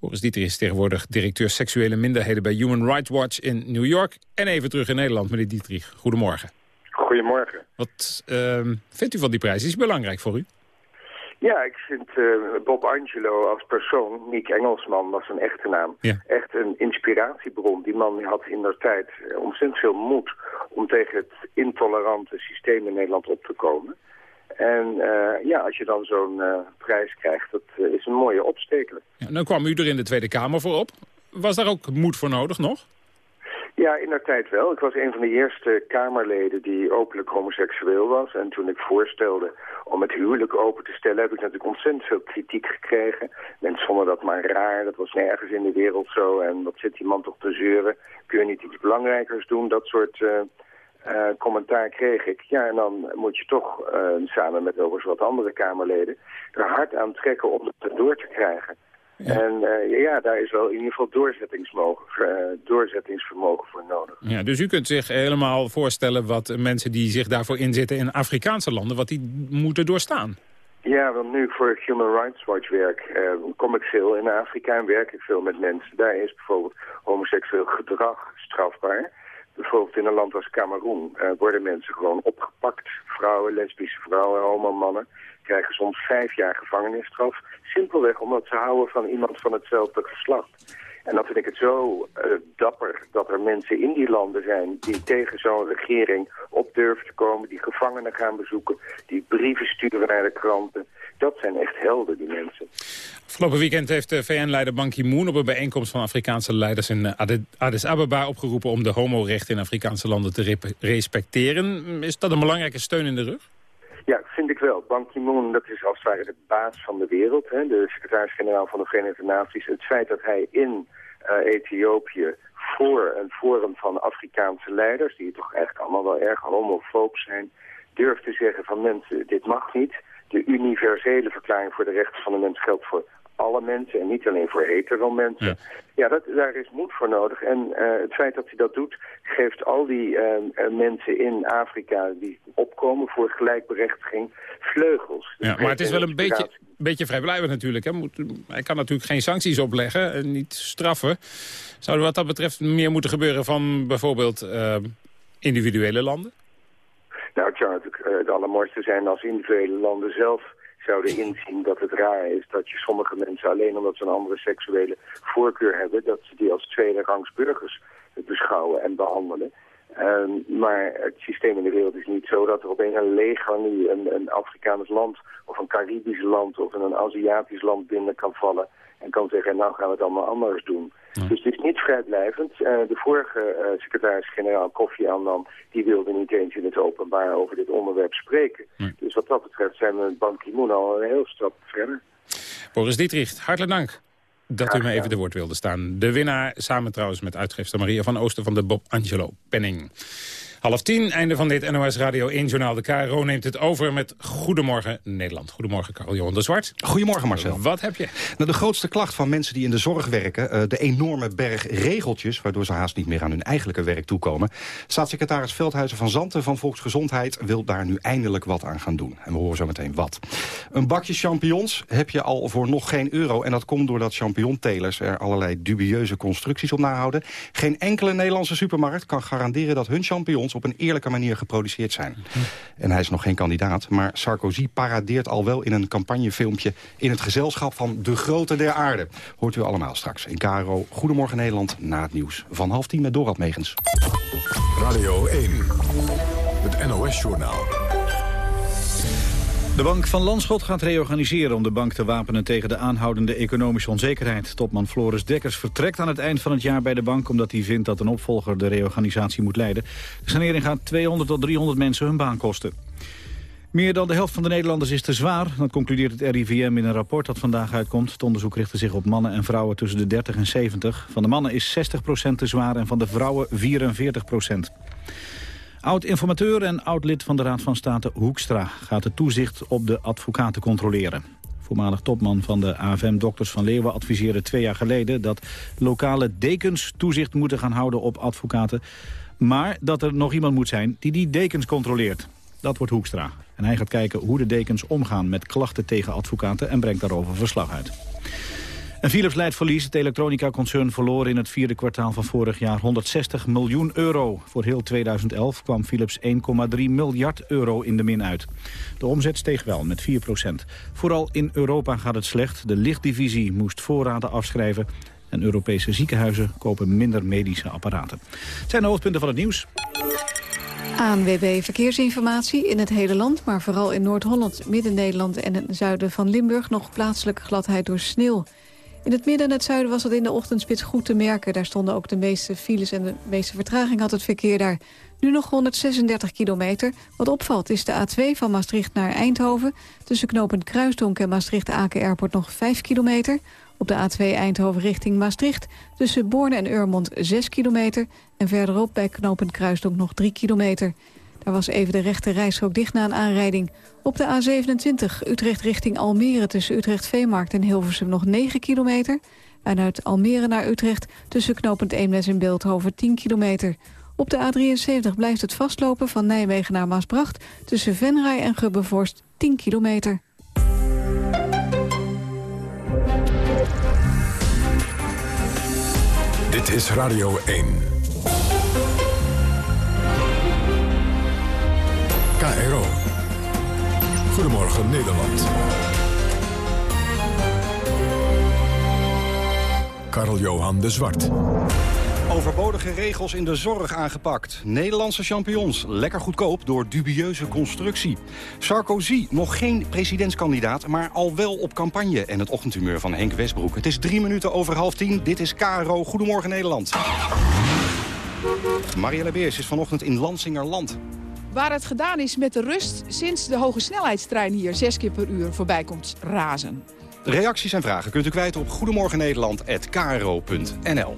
Boris Dietrich is tegenwoordig directeur seksuele minderheden... bij Human Rights Watch in New York. En even terug in Nederland, meneer Dietrich. Goedemorgen. Goedemorgen. Wat uh, vindt u van die prijs? Is het belangrijk voor u? Ja, ik vind uh, Bob Angelo als persoon, Nick Engelsman was een echte naam, echt een inspiratiebron. Die man had in der tijd uh, ontzettend veel moed om tegen het intolerante systeem in Nederland op te komen. En uh, ja, als je dan zo'n prijs krijgt, dat is een mooie opsteker. Ja, dan kwam u er in de Tweede Kamer voor op. Was daar ook moed voor nodig nog? Ja, in de tijd wel. Ik was een van de eerste Kamerleden die openlijk homoseksueel was. En toen ik voorstelde om het huwelijk open te stellen... heb ik natuurlijk ontzettend veel kritiek gekregen. Mensen vonden dat maar raar. Dat was nergens in de wereld zo. En wat zit die man toch te zeuren? Kun je niet iets belangrijkers doen? Dat soort... Uh, uh, commentaar kreeg ik. Ja, en dan moet je toch uh, samen met overigens wat andere Kamerleden er hard aan trekken om het door te krijgen. En uh, ja, daar is wel in ieder geval doorzettingsvermogen, uh, doorzettingsvermogen voor nodig. Ja, dus u kunt zich helemaal voorstellen wat mensen die zich daarvoor inzetten in Afrikaanse landen, wat die moeten doorstaan. Ja, want nu voor Human Rights Watch werk, uh, kom ik veel in Afrika en werk ik veel met mensen. Daar is bijvoorbeeld homoseksueel gedrag strafbaar. Bijvoorbeeld in een land als Cameroen worden mensen gewoon opgepakt. Vrouwen, lesbische vrouwen, homomannen krijgen soms vijf jaar gevangenisstraf. Simpelweg omdat ze houden van iemand van hetzelfde geslacht. En dan vind ik het zo uh, dapper dat er mensen in die landen zijn... die tegen zo'n regering op durven te komen, die gevangenen gaan bezoeken... die brieven sturen naar de kranten. Dat zijn echt helden, die mensen. Afgelopen weekend heeft de VN-leider Ban Ki-moon... op een bijeenkomst van Afrikaanse leiders in eh, Addis Ababa opgeroepen... om de homorechten in Afrikaanse landen te respecteren. Is dat een belangrijke steun in de rug? Ja, vind ik wel. Ban Ki-moon, dat is als het ware de baas van de wereld. Hè? De secretaris-generaal van de Verenigde Naties. Het feit dat hij in uh, Ethiopië voor een forum van Afrikaanse leiders... die toch eigenlijk allemaal wel erg homofoob zijn... durft te zeggen van mensen, dit mag niet. De universele verklaring voor de rechten van de mens geldt voor alle mensen en niet alleen voor hetero mensen. Ja, ja dat, daar is moed voor nodig. En uh, het feit dat hij dat doet, geeft al die uh, mensen in Afrika die opkomen voor gelijkberechtiging vleugels. Ja, maar het is wel een beetje, beetje vrijblijvend natuurlijk. Hè? Moet, hij kan natuurlijk geen sancties opleggen en niet straffen. Zou er wat dat betreft meer moeten gebeuren van bijvoorbeeld uh, individuele landen? Nou, het zou natuurlijk het allermooiste zijn als individuele landen zelf zouden inzien dat het raar is dat je sommige mensen alleen omdat ze een andere seksuele voorkeur hebben, dat ze die als tweede rangs burgers beschouwen en behandelen. Um, maar het systeem in de wereld is niet zo dat er opeens een leger nu een, een Afrikaans land of een Caribisch land of een Aziatisch land binnen kan vallen en kan zeggen, nou gaan we het allemaal anders doen. Dus het is niet vrijblijvend. Uh, de vorige uh, secretaris-generaal Kofi Annan, die wilde niet eens in het openbaar over dit onderwerp spreken. Dus wat dat betreft zijn we met Ban Ki-moon al een heel stap verder. Boris Dietrich, hartelijk dank dat u me even de woord wilde staan. De winnaar, samen trouwens met uitgeefster Maria van Oosten van de Bob Angelo Penning. Half tien, einde van dit NOS Radio 1-journaal. De KRO neemt het over met Goedemorgen Nederland. Goedemorgen, Karel-Johan de Zwart. Goedemorgen, Marcel. Wat heb je? Nou, de grootste klacht van mensen die in de zorg werken... Uh, de enorme berg regeltjes, waardoor ze haast niet meer aan hun eigenlijke werk toekomen. Staatssecretaris Veldhuizen van Zanten van Volksgezondheid... wil daar nu eindelijk wat aan gaan doen. En we horen zo meteen wat. Een bakje champignons heb je al voor nog geen euro. En dat komt doordat champignontelers er allerlei dubieuze constructies op nahouden. Geen enkele Nederlandse supermarkt kan garanderen dat hun champignons op een eerlijke manier geproduceerd zijn. En hij is nog geen kandidaat, maar Sarkozy paradeert al wel in een campagnefilmpje... in het gezelschap van de grote der aarde. Hoort u allemaal straks in KRO Goedemorgen Nederland na het nieuws. Van half tien met Dorad Megens. Radio 1, het NOS-journaal. De Bank van Landschot gaat reorganiseren om de bank te wapenen tegen de aanhoudende economische onzekerheid. Topman Floris Dekkers vertrekt aan het eind van het jaar bij de bank omdat hij vindt dat een opvolger de reorganisatie moet leiden. De sanering gaat 200 tot 300 mensen hun baan kosten. Meer dan de helft van de Nederlanders is te zwaar. Dat concludeert het RIVM in een rapport dat vandaag uitkomt. Het onderzoek richtte zich op mannen en vrouwen tussen de 30 en 70. Van de mannen is 60% te zwaar en van de vrouwen 44%. Oud-informateur en oud-lid van de Raad van State Hoekstra... gaat het toezicht op de advocaten controleren. Voormalig topman van de AFM Dokters van Leeuwen adviseerde twee jaar geleden... dat lokale dekens toezicht moeten gaan houden op advocaten. Maar dat er nog iemand moet zijn die die dekens controleert. Dat wordt Hoekstra. En hij gaat kijken hoe de dekens omgaan met klachten tegen advocaten... en brengt daarover verslag uit. Philips leidt verlies. Het elektronica-concern verloor in het vierde kwartaal van vorig jaar 160 miljoen euro. Voor heel 2011 kwam Philips 1,3 miljard euro in de min uit. De omzet steeg wel met 4 procent. Vooral in Europa gaat het slecht. De lichtdivisie moest voorraden afschrijven. En Europese ziekenhuizen kopen minder medische apparaten. Het zijn de hoofdpunten van het nieuws. ANWB Verkeersinformatie in het hele land, maar vooral in Noord-Holland, Midden-Nederland en het zuiden van Limburg nog plaatselijke gladheid door sneeuw. In het midden en het zuiden was het in de ochtendspits goed te merken. Daar stonden ook de meeste files en de meeste vertraging had het verkeer daar. Nu nog 136 kilometer. Wat opvalt is de A2 van Maastricht naar Eindhoven. Tussen knooppunt Kruisdonk en Maastricht-Aken Airport nog 5 kilometer. Op de A2 Eindhoven richting Maastricht. Tussen Borne en Urmond 6 kilometer. En verderop bij knooppunt Kruisdonk nog 3 kilometer. Daar was even de rechte rijstrook dicht na een aanrijding. Op de A27 Utrecht richting Almere tussen Utrecht Veemarkt en Hilversum nog 9 kilometer. En uit Almere naar Utrecht tussen knooppunt Eemnes en Beeldhoven 10 kilometer. Op de A73 blijft het vastlopen van Nijmegen naar Maasbracht... tussen Venray en Gubbevorst 10 kilometer. Dit is Radio 1. KRO. Goedemorgen Nederland. Karel-Johan de Zwart. Overbodige regels in de zorg aangepakt. Nederlandse champignons, lekker goedkoop door dubieuze constructie. Sarkozy, nog geen presidentskandidaat, maar al wel op campagne. En het ochtendhumeur van Henk Westbroek. Het is drie minuten over half tien. Dit is KRO. Goedemorgen Nederland. Marielle Beers is vanochtend in Lansingerland. Waar het gedaan is met de rust sinds de hoge snelheidstrein hier zes keer per uur voorbij komt razen. Reacties en vragen kunt u kwijt op goedemorgennederland.kro.nl.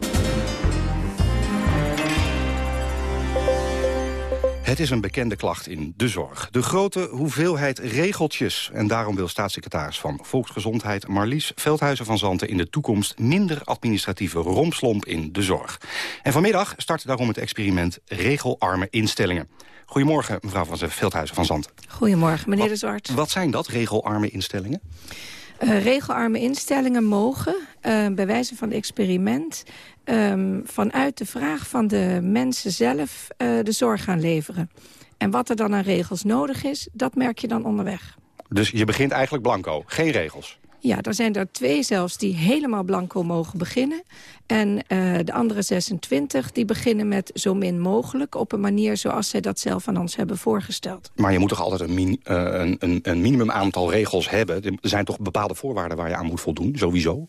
Het is een bekende klacht in de zorg. De grote hoeveelheid regeltjes. En daarom wil staatssecretaris van Volksgezondheid Marlies Veldhuizen van Zanten in de toekomst minder administratieve romslomp in de zorg. En vanmiddag start daarom het experiment regelarme instellingen. Goedemorgen, mevrouw van Veldhuizen van Zanten. Goedemorgen, meneer De Zwart. Wat zijn dat, regelarme instellingen? Uh, regelarme instellingen mogen, uh, bij wijze van experiment... Um, vanuit de vraag van de mensen zelf uh, de zorg gaan leveren. En wat er dan aan regels nodig is, dat merk je dan onderweg. Dus je begint eigenlijk blanco, geen regels? Ja, er zijn er twee zelfs die helemaal blanco mogen beginnen. En uh, de andere 26 die beginnen met zo min mogelijk... op een manier zoals zij dat zelf aan ons hebben voorgesteld. Maar je moet toch altijd een, min, uh, een, een, een minimum aantal regels hebben? Er zijn toch bepaalde voorwaarden waar je aan moet voldoen, sowieso?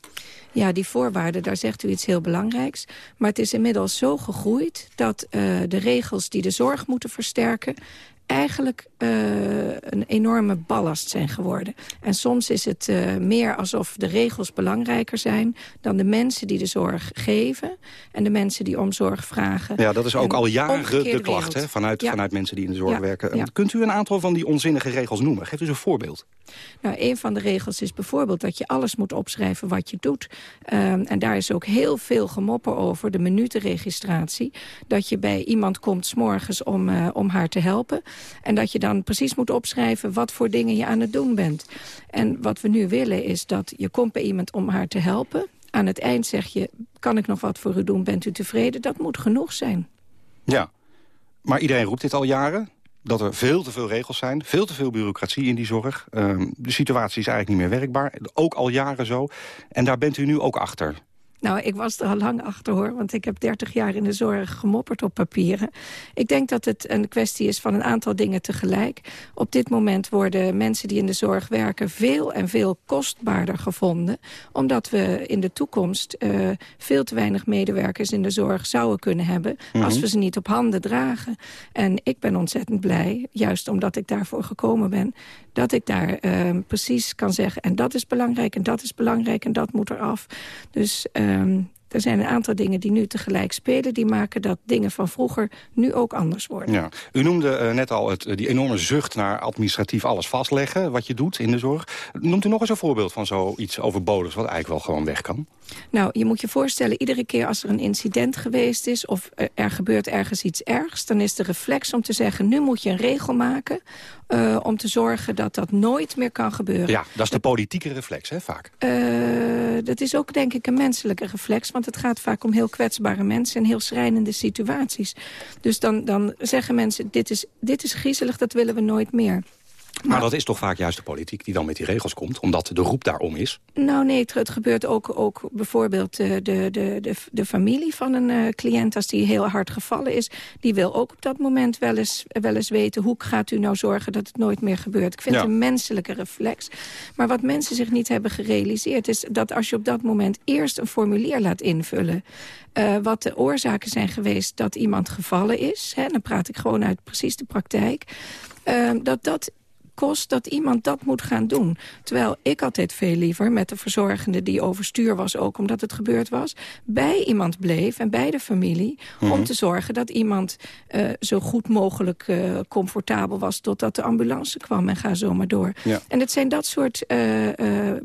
Ja, die voorwaarden, daar zegt u iets heel belangrijks. Maar het is inmiddels zo gegroeid dat uh, de regels die de zorg moeten versterken eigenlijk uh, een enorme ballast zijn geworden. En soms is het uh, meer alsof de regels belangrijker zijn... dan de mensen die de zorg geven en de mensen die om zorg vragen. Ja, dat is ook al jaren de klacht hè, vanuit, ja. vanuit mensen die in de zorg ja. werken. Ja. Kunt u een aantal van die onzinnige regels noemen? Geef eens een voorbeeld. Nou, een van de regels is bijvoorbeeld dat je alles moet opschrijven wat je doet. Um, en daar is ook heel veel gemopper over, de minutenregistratie. Dat je bij iemand komt s'morgens om, uh, om haar te helpen. En dat je dan precies moet opschrijven wat voor dingen je aan het doen bent. En wat we nu willen is dat je komt bij iemand om haar te helpen. Aan het eind zeg je, kan ik nog wat voor u doen, bent u tevreden? Dat moet genoeg zijn. Ja, maar iedereen roept dit al jaren dat er veel te veel regels zijn, veel te veel bureaucratie in die zorg. Um, de situatie is eigenlijk niet meer werkbaar, ook al jaren zo. En daar bent u nu ook achter. Nou, ik was er al lang achter hoor, want ik heb 30 jaar in de zorg gemopperd op papieren. Ik denk dat het een kwestie is van een aantal dingen tegelijk. Op dit moment worden mensen die in de zorg werken veel en veel kostbaarder gevonden. Omdat we in de toekomst uh, veel te weinig medewerkers in de zorg zouden kunnen hebben. Mm -hmm. Als we ze niet op handen dragen. En ik ben ontzettend blij, juist omdat ik daarvoor gekomen ben dat ik daar uh, precies kan zeggen... en dat is belangrijk en dat is belangrijk en dat moet eraf. Dus um, er zijn een aantal dingen die nu tegelijk spelen... die maken dat dingen van vroeger nu ook anders worden. Ja. U noemde uh, net al het, uh, die enorme zucht naar administratief alles vastleggen... wat je doet in de zorg. Noemt u nog eens een voorbeeld van zoiets overbodigs... wat eigenlijk wel gewoon weg kan? Nou, je moet je voorstellen, iedere keer als er een incident geweest is... of er, er gebeurt ergens iets ergs... dan is de reflex om te zeggen, nu moet je een regel maken... Uh, om te zorgen dat dat nooit meer kan gebeuren. Ja, dat is de politieke reflex, hè, vaak. Dat is ook, denk ik, een menselijke reflex. Want het gaat vaak om heel kwetsbare mensen en heel schrijnende situaties. Dus dan, dan zeggen mensen, dit is, dit is griezelig, dat willen we nooit meer. Maar, maar dat is toch vaak juist de politiek die dan met die regels komt... omdat de roep daarom is? Nou nee, het, het gebeurt ook, ook bijvoorbeeld uh, de, de, de, de familie van een uh, cliënt... als die heel hard gevallen is, die wil ook op dat moment wel eens, wel eens weten... hoe gaat u nou zorgen dat het nooit meer gebeurt. Ik vind ja. het een menselijke reflex. Maar wat mensen zich niet hebben gerealiseerd... is dat als je op dat moment eerst een formulier laat invullen... Uh, wat de oorzaken zijn geweest dat iemand gevallen is... Hè, dan praat ik gewoon uit precies de praktijk... Uh, dat dat kost dat iemand dat moet gaan doen. Terwijl ik altijd veel liever met de verzorgende die overstuur was... ook omdat het gebeurd was, bij iemand bleef en bij de familie... Mm -hmm. om te zorgen dat iemand uh, zo goed mogelijk uh, comfortabel was... totdat de ambulance kwam en ga zo maar door. Ja. En het zijn dat soort uh,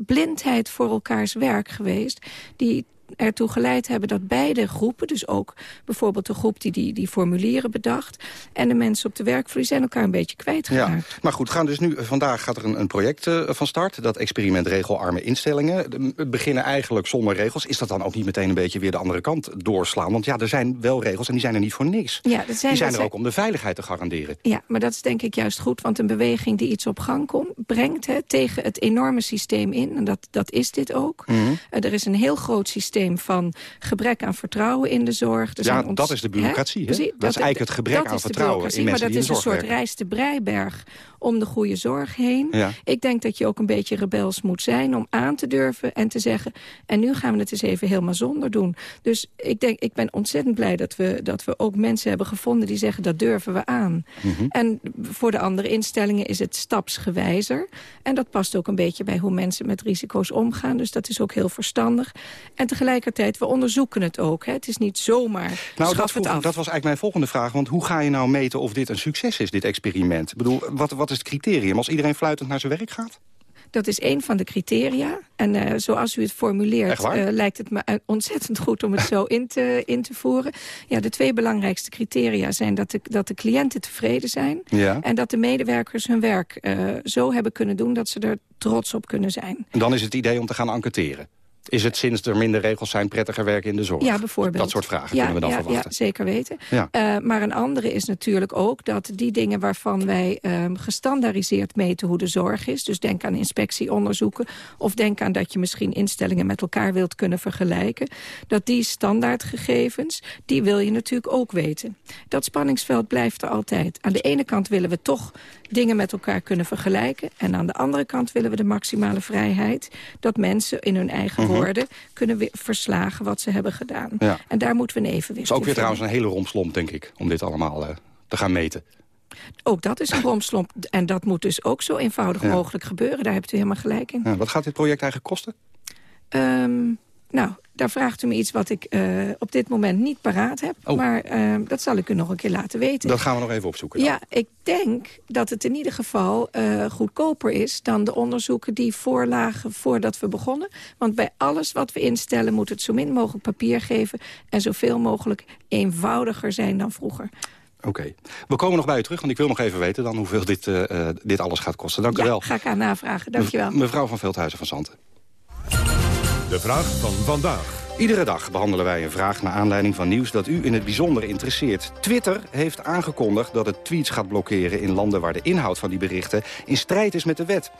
blindheid voor elkaars werk geweest... die ertoe geleid hebben dat beide groepen... dus ook bijvoorbeeld de groep die die, die formulieren bedacht... en de mensen op de werkvloer zijn elkaar een beetje kwijtgeraakt. Ja, maar goed, gaan dus nu, vandaag gaat er een, een project uh, van start... dat experiment regelarme instellingen. De, beginnen eigenlijk zonder regels. Is dat dan ook niet meteen een beetje weer de andere kant doorslaan? Want ja, er zijn wel regels en die zijn er niet voor niks. Ja, dat zijn, die zijn er zijn... ook om de veiligheid te garanderen. Ja, maar dat is denk ik juist goed. Want een beweging die iets op gang komt, brengt hè, tegen het enorme systeem in. En dat, dat is dit ook. Mm -hmm. uh, er is een heel groot systeem van gebrek aan vertrouwen in de zorg. Er ja, dat is de bureaucratie. Hè? Dat, dat, is eigenlijk het gebrek aan vertrouwen in mensen Maar dat die is een soort reis de Breiberg om de goede zorg heen. Ja. Ik denk dat je ook een beetje rebels moet zijn om aan te durven en te zeggen... en nu gaan we het eens even helemaal zonder doen. Dus ik, denk, ik ben ontzettend blij dat we, dat we ook mensen hebben gevonden... die zeggen dat durven we aan. Mm -hmm. En voor de andere instellingen is het stapsgewijzer. En dat past ook een beetje bij hoe mensen met risico's omgaan. Dus dat is ook heel verstandig. En tegelijkertijd, we onderzoeken het ook. Hè. Het is niet zomaar nou, dat, vroeg, dat was eigenlijk mijn volgende vraag. Want hoe ga je nou meten of dit een succes is, dit experiment? Ik bedoel, wat, wat is het criterium? Als iedereen fluitend naar zijn werk gaat? Dat is een van de criteria. En uh, zoals u het formuleert, uh, lijkt het me ontzettend goed om het zo in te, in te voeren. Ja, de twee belangrijkste criteria zijn dat de, dat de cliënten tevreden zijn... Ja. en dat de medewerkers hun werk uh, zo hebben kunnen doen dat ze er trots op kunnen zijn. En dan is het idee om te gaan enquêteren? Is het sinds er minder regels zijn prettiger werken in de zorg? Ja, bijvoorbeeld. Dat soort vragen ja, kunnen we dan ja, verwachten. Ja, zeker weten. Ja. Uh, maar een andere is natuurlijk ook dat die dingen waarvan wij um, gestandaardiseerd meten hoe de zorg is... dus denk aan inspectieonderzoeken... of denk aan dat je misschien instellingen met elkaar wilt kunnen vergelijken... dat die standaardgegevens, die wil je natuurlijk ook weten. Dat spanningsveld blijft er altijd. Aan de ene kant willen we toch dingen met elkaar kunnen vergelijken... en aan de andere kant willen we de maximale vrijheid... dat mensen in hun eigen worden... kunnen we verslagen wat ze hebben gedaan. Ja. En daar moeten we een evenwicht Dat is ook weer in trouwens een hele romslomp, denk ik, om dit allemaal eh, te gaan meten. Ook dat is een romslomp. En dat moet dus ook zo eenvoudig Ja. mogelijk gebeuren. Daar hebt u helemaal gelijk in. Ja, wat gaat dit project eigenlijk kosten? Ehm, nou, daar vraagt u me iets wat ik eh, op dit moment niet paraat heb. Oh. Maar ehm, dat zal ik u nog een keer laten weten. Dat gaan we nog even opzoeken. dan. Ja, ik denk dat het in ieder geval eh, goedkoper is... dan de onderzoeken die voorlagen voordat we begonnen. Want bij alles wat we instellen moet het zo min mogelijk papier geven... en zoveel mogelijk eenvoudiger zijn dan vroeger. Oké. We komen nog bij u terug, want ik wil nog even weten dan hoeveel dit, eh, eh, dit alles gaat kosten. Dank u wel. ga ik aan navragen. Dankjewel. Me- Mevrouw van Veldhuizen van Zanten. De vraag van vandaag. Iedere dag behandelen wij een vraag naar aanleiding van nieuws dat u in het bijzonder interesseert. Twitter heeft aangekondigd dat het tweets gaat blokkeren in landen waar de inhoud van die berichten in strijd is met de wet.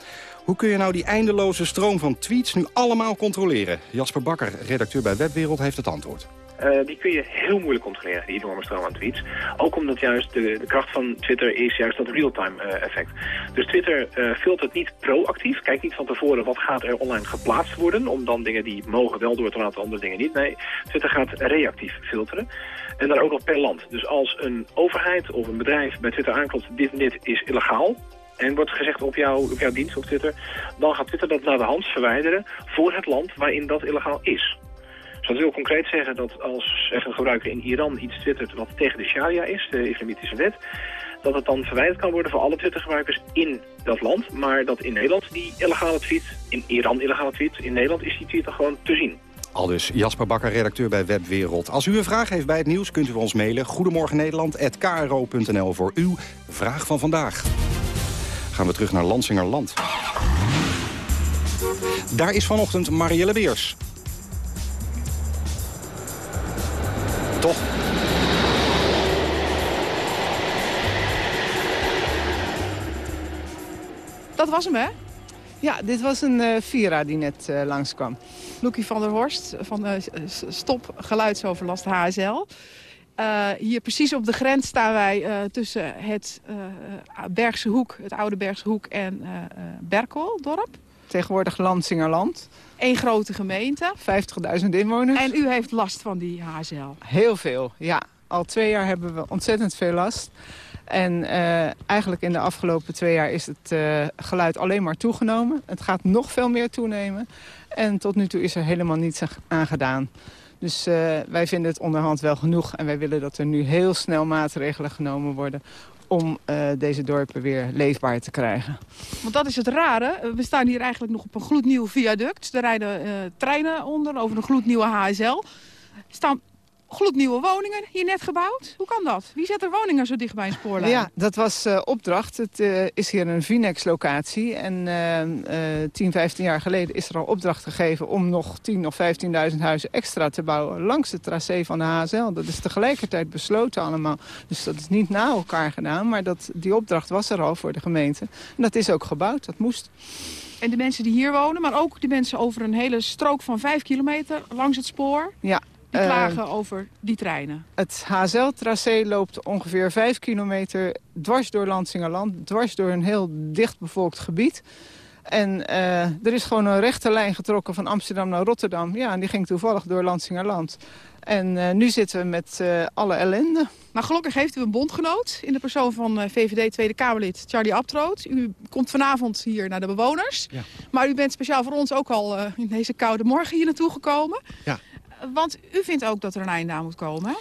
Hoe kun je nou die eindeloze stroom van tweets nu allemaal controleren? Jasper Bakker, redacteur bij Webwereld, heeft het antwoord. Eh, die kun je heel moeilijk controleren, die enorme stroom aan tweets. Ook omdat juist de, de kracht van Twitter is juist dat real-time eh, effect. Dus Twitter eh filtert niet proactief, kijkt niet van tevoren wat gaat er online geplaatst worden... om dan dingen die mogen wel door te laten, andere dingen niet. Nee, Twitter gaat reactief filteren. En dan ook nog per land. Dus als een overheid of een bedrijf bij Twitter aanklopt... dit en dit is illegaal, en wordt gezegd op, op jouw dienst op Twitter... dan gaat Twitter dat naar de hand verwijderen voor het land waarin dat illegaal is. Dat wil concreet zeggen dat als er een gebruiker in Iran iets twittert wat tegen de sharia is, de islamitische wet, dat het dan verwijderd kan worden voor alle Twitter-gebruikers in dat land. Maar dat in Nederland die illegale tweet, in Iran illegale tweet, in Nederland is die tweet dan gewoon te zien. Al dus Jasper Bakker, redacteur bij Webwereld. Als u een vraag heeft bij het nieuws, kunt u ons mailen. Goedemorgen Nederland@kro.nl voor uw vraag van vandaag. Gaan we terug naar Lansingerland. Daar is vanochtend Marielle Beers. Toch? Dat was hem, hè? Ja, dit was een eh, Vira die net eh, langskwam. Loekie van der Horst van eh, S- Stop Geluidsoverlast HSL. Eh, hier precies op de grens staan wij eh, tussen het eh, Bergse Hoek, het oude Bergse Hoek en eh eh, Berkeldorp. Tegenwoordig Landsingerland. Eén grote gemeente. 50.000 inwoners. En u heeft last van die HSL? Heel veel, ja. Al twee jaar hebben we ontzettend veel last. En eh, eigenlijk in de afgelopen twee jaar is het eh, geluid alleen maar toegenomen. Het gaat nog veel meer toenemen. En tot nu toe is er helemaal niets aan gedaan. Dus eh, wij vinden het onderhand wel genoeg. En wij willen dat er nu heel snel maatregelen genomen worden om eh, deze dorpen weer leefbaar te krijgen. Want dat is het rare. We staan hier eigenlijk nog op een gloednieuw viaduct. Er rijden eh, treinen onder over een gloednieuwe HSL. Staan gloednieuwe woningen hier net gebouwd. Hoe kan dat? Wie zet er woningen zo dicht bij een spoorlijn? Ja, dat was eh, opdracht. Het eh, is hier een Vinex-locatie. En eh, 10, 15 jaar geleden is er al opdracht gegeven... om nog 10 of 15.000 huizen extra te bouwen langs het tracé van de HSL. Dat is tegelijkertijd besloten allemaal. Dus dat is niet na elkaar gedaan. Maar dat, die opdracht was er al voor de gemeente. En dat is ook gebouwd. Dat moest. En de mensen die hier wonen, maar ook de mensen over een hele strook van 5 kilometer langs het spoor... Ja. Die klagen over die treinen. Het HSL-tracé loopt ongeveer 5 kilometer dwars door Lansingerland. Dwars door een heel dichtbevolkt gebied. En eh, er is gewoon een rechte lijn getrokken van Amsterdam naar Rotterdam. Ja, en die ging toevallig door Lansingerland. En eh, nu zitten we met eh, alle ellende. Maar gelukkig heeft u een bondgenoot in de persoon van eh, VVD Tweede Kamerlid Charlie Abtroot. U komt vanavond hier naar de bewoners. Ja. Maar u bent speciaal voor ons ook al eh, in deze koude morgen hier naartoe gekomen. Ja. Want u vindt ook dat er een einde aan moet komen?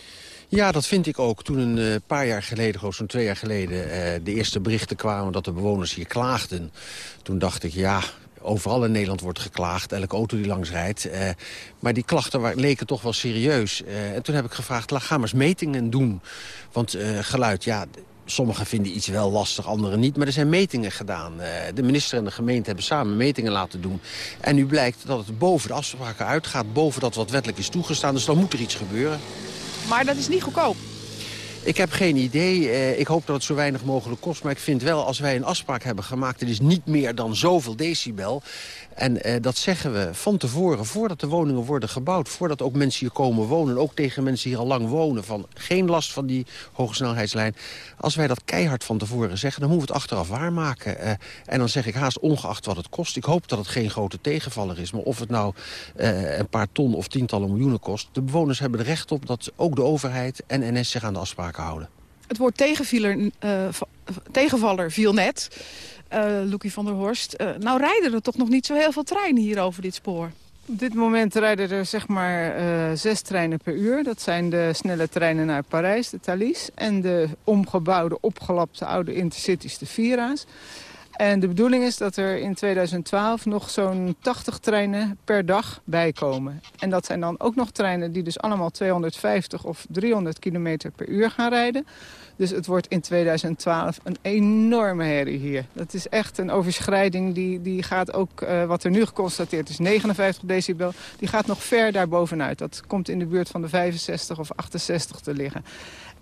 Ja, dat vind ik ook. Toen een eh, paar jaar geleden, zo'n twee jaar geleden... eh, de eerste berichten kwamen dat de bewoners hier klaagden... toen dacht ik, ja, overal in Nederland wordt geklaagd. Elke auto die langs rijdt. eh, maar die klachten leken toch wel serieus. En toen heb ik gevraagd, ga maar eens metingen doen. Want geluid, ja... Sommigen vinden iets wel lastig, anderen niet. Maar er zijn metingen gedaan. Eh, de minister en de gemeente hebben samen metingen laten doen. En nu blijkt dat het boven de afspraken uitgaat. Boven dat wat wettelijk is toegestaan. Dus dan moet er iets gebeuren. Maar dat is niet goedkoop. Ik heb geen idee. Eh, ik hoop dat het zo weinig mogelijk kost. Maar ik vind wel, als wij een afspraak hebben gemaakt... het is niet meer dan zoveel decibel... En eh, dat zeggen we van tevoren, voordat de woningen worden gebouwd... voordat ook mensen hier komen wonen, ook tegen mensen die hier al lang wonen... van geen last van die hogesnelheidslijn. Als wij dat keihard van tevoren zeggen, dan moeten we het achteraf waarmaken. Uh, en dan zeg ik haast ongeacht wat het kost. Ik hoop dat het geen grote tegenvaller is. Maar of het nou uh, een paar ton of tientallen miljoenen kost... de bewoners hebben er recht op dat ook de overheid en NS zich aan de afspraken houden. Het woord tegenvaller, viel net Loekie van der Horst. Uh, nou rijden er toch nog niet zo heel veel treinen hier over dit spoor? Op dit moment rijden er zeg maar uh, zes treinen per uur. Dat zijn de snelle treinen naar Parijs, de Thalys. En de omgebouwde, opgelapte oude intercities, de Vira's. En de bedoeling is dat er in 2012 nog zo'n 80 treinen per dag bijkomen. En dat zijn dan ook nog treinen die dus allemaal 250 of 300 kilometer per uur gaan rijden. Dus het wordt in 2012 een enorme herrie hier. Dat is echt een overschrijding. Die, die gaat ook, uh, wat er nu geconstateerd is, 59 decibel. Die gaat nog ver daarbovenuit. Dat komt in de buurt van de 65 of 68 te liggen.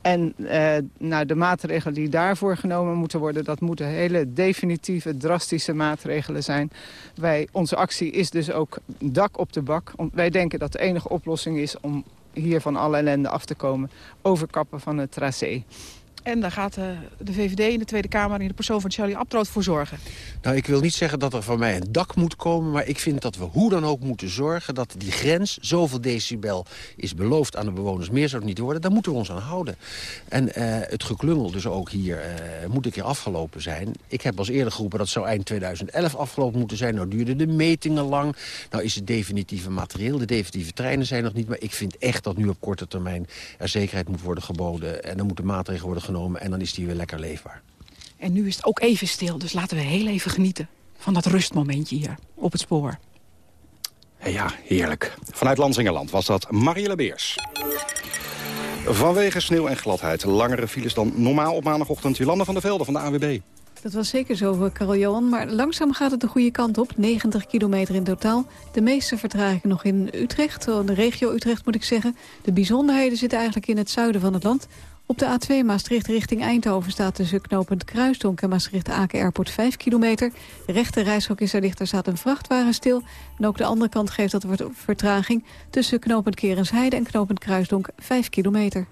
En uh, nou, de maatregelen die daarvoor genomen moeten worden... dat moeten hele definitieve, drastische maatregelen zijn. Wij, onze actie is dus ook dak op de bak. Wij denken dat de enige oplossing is om hier van alle ellende af te komen. Overkappen van het tracé. En daar gaat uh, de VVD in de Tweede Kamer in de persoon van Charlie Abtroot voor zorgen. Nou, ik wil niet zeggen dat er van mij een dak moet komen... maar ik vind dat we hoe dan ook moeten zorgen dat die grens... zoveel decibel is beloofd aan de bewoners, meer zou het niet worden... daar moeten we ons aan houden. En uh, het geklungel dus ook hier uh, moet een keer afgelopen zijn. Ik heb als eerder geroepen dat zou eind 2011 afgelopen moeten zijn. Nou duurden de metingen lang. Nou is het definitieve materieel, de definitieve treinen zijn nog niet... maar ik vind echt dat nu op korte termijn er zekerheid moet worden geboden... en er moeten maatregelen worden genomen en dan is die weer lekker leefbaar. En nu is het ook even stil, dus laten we heel even genieten van dat rustmomentje hier op het spoor. Ja, heerlijk. Vanuit Lansingerland was dat Marielle Beers. Vanwege sneeuw en gladheid langere files dan normaal op maandagochtend. Jolanda van der Velde van de AWB. Dat was zeker zo, Karel Johan. Maar langzaam gaat het de goede kant op. 90 kilometer in totaal. De meeste vertragingen nog in Utrecht, de regio Utrecht moet ik zeggen. De bijzonderheden zitten eigenlijk in het zuiden van het land. Op de A2 Maastricht richting Eindhoven staat tussen knooppunt Kruisdonk en Maastricht-Aken Airport 5 kilometer. De rechte reishok is er dicht, er staat een vrachtwagen stil. En ook de andere kant geeft dat wordt vertraging. Tussen knooppunt Kerensheide en knooppunt Kruisdonk 5 kilometer.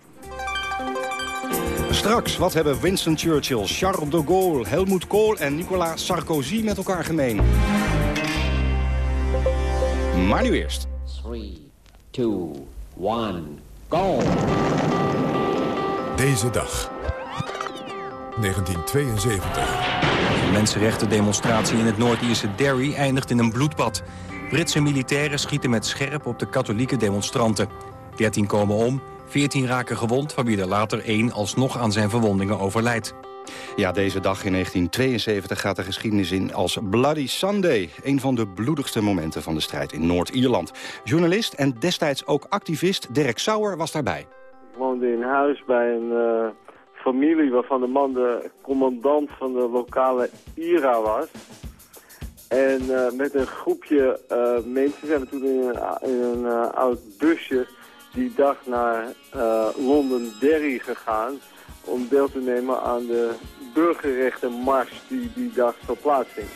Straks, wat hebben Winston Churchill, Charles de Gaulle, Helmut Kohl en Nicolas Sarkozy met elkaar gemeen? Maar nu eerst. 3, 2, 1, go! Deze dag. 1972. Een mensenrechtendemonstratie in het Noord-Ierse Derry eindigt in een bloedbad. Britse militairen schieten met scherp op de katholieke demonstranten. 13 komen om, 14 raken gewond, van wie er later één alsnog aan zijn verwondingen overlijdt. Ja, deze dag in 1972 gaat de geschiedenis in als Bloody Sunday. Een van de bloedigste momenten van de strijd in Noord-Ierland. Journalist en destijds ook activist Derek Sauer was daarbij woonde in huis bij een uh, familie waarvan de man de commandant van de lokale IRA was. En uh, met een groepje uh, mensen zijn we toen in een, oud busje die dag naar Londonderry gegaan om deel te nemen aan de burgerrechtenmars die die dag zou plaatsvinden.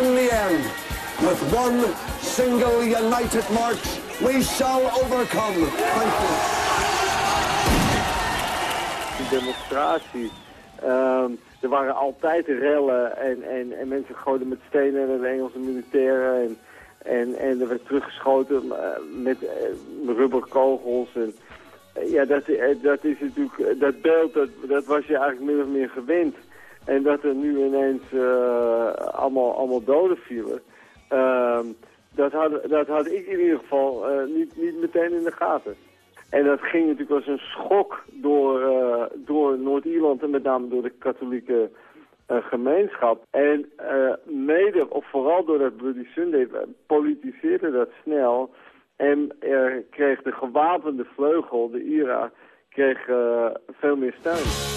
In the end, with one single united march, We shall overcome. Thank you. De demonstratie. Um, er waren altijd rellen en, en, en mensen gooiden met stenen naar de Engelse militairen. En, en, en er werd teruggeschoten uh, met uh, rubberkogels. En, uh, ja, dat, dat is natuurlijk, dat beeld, dat, dat was je eigenlijk min of meer gewend. En dat er nu ineens allemaal, allemaal doden vielen. Ehm, dat had, dat had ik in ieder geval uh, niet, niet meteen in de gaten. En dat ging natuurlijk als een schok door, uh, door Noord-Ierland en met name door de katholieke uh, gemeenschap. En mede, of vooral door dat Bloody Sunday, politiseerde dat snel. En er kreeg de gewapende vleugel, de IRA, kreeg veel meer steun.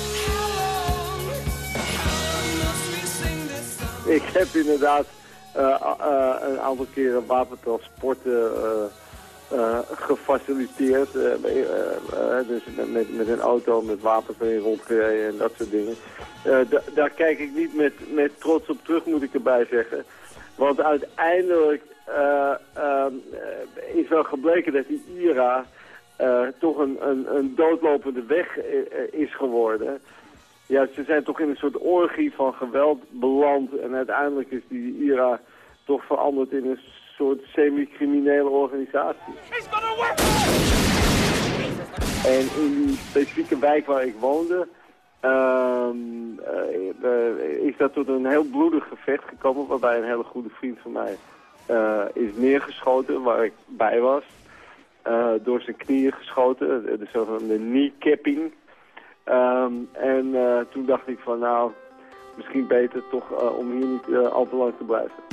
Ik heb inderdaad een aantal keren wapentransporten gefaciliteerd. dus met, met een auto, met wapens erin rondgereden en dat soort dingen. daar kijk ik niet met, met trots op terug, moet ik erbij zeggen. Want uiteindelijk ehm, is wel gebleken dat die IRA toch een, een, een doodlopende weg is geworden. Ja, ze zijn toch in een soort orgie van geweld beland. En uiteindelijk is die IRA toch veranderd in een soort semi-criminele organisatie. En in die specifieke wijk waar ik woonde... Ehm, eh, is dat tot een heel bloedig gevecht gekomen... waarbij een hele goede vriend van mij uh, is neergeschoten, waar ik bij was. Door zijn knieën geschoten, de zogenaamde kneecapping. Um, en toen dacht ik van nou, misschien beter toch om hier niet al te lang te blijven.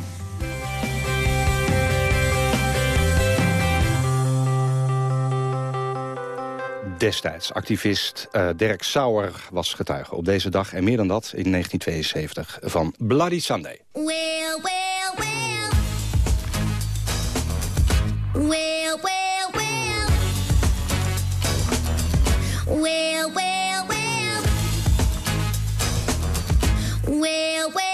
destijds. Activist uh, Dirk Sauer was getuige op deze dag en meer dan dat in 1972 van Bloody Sunday. Well, well, well. Well, well, well. Well, well, well. Well, well.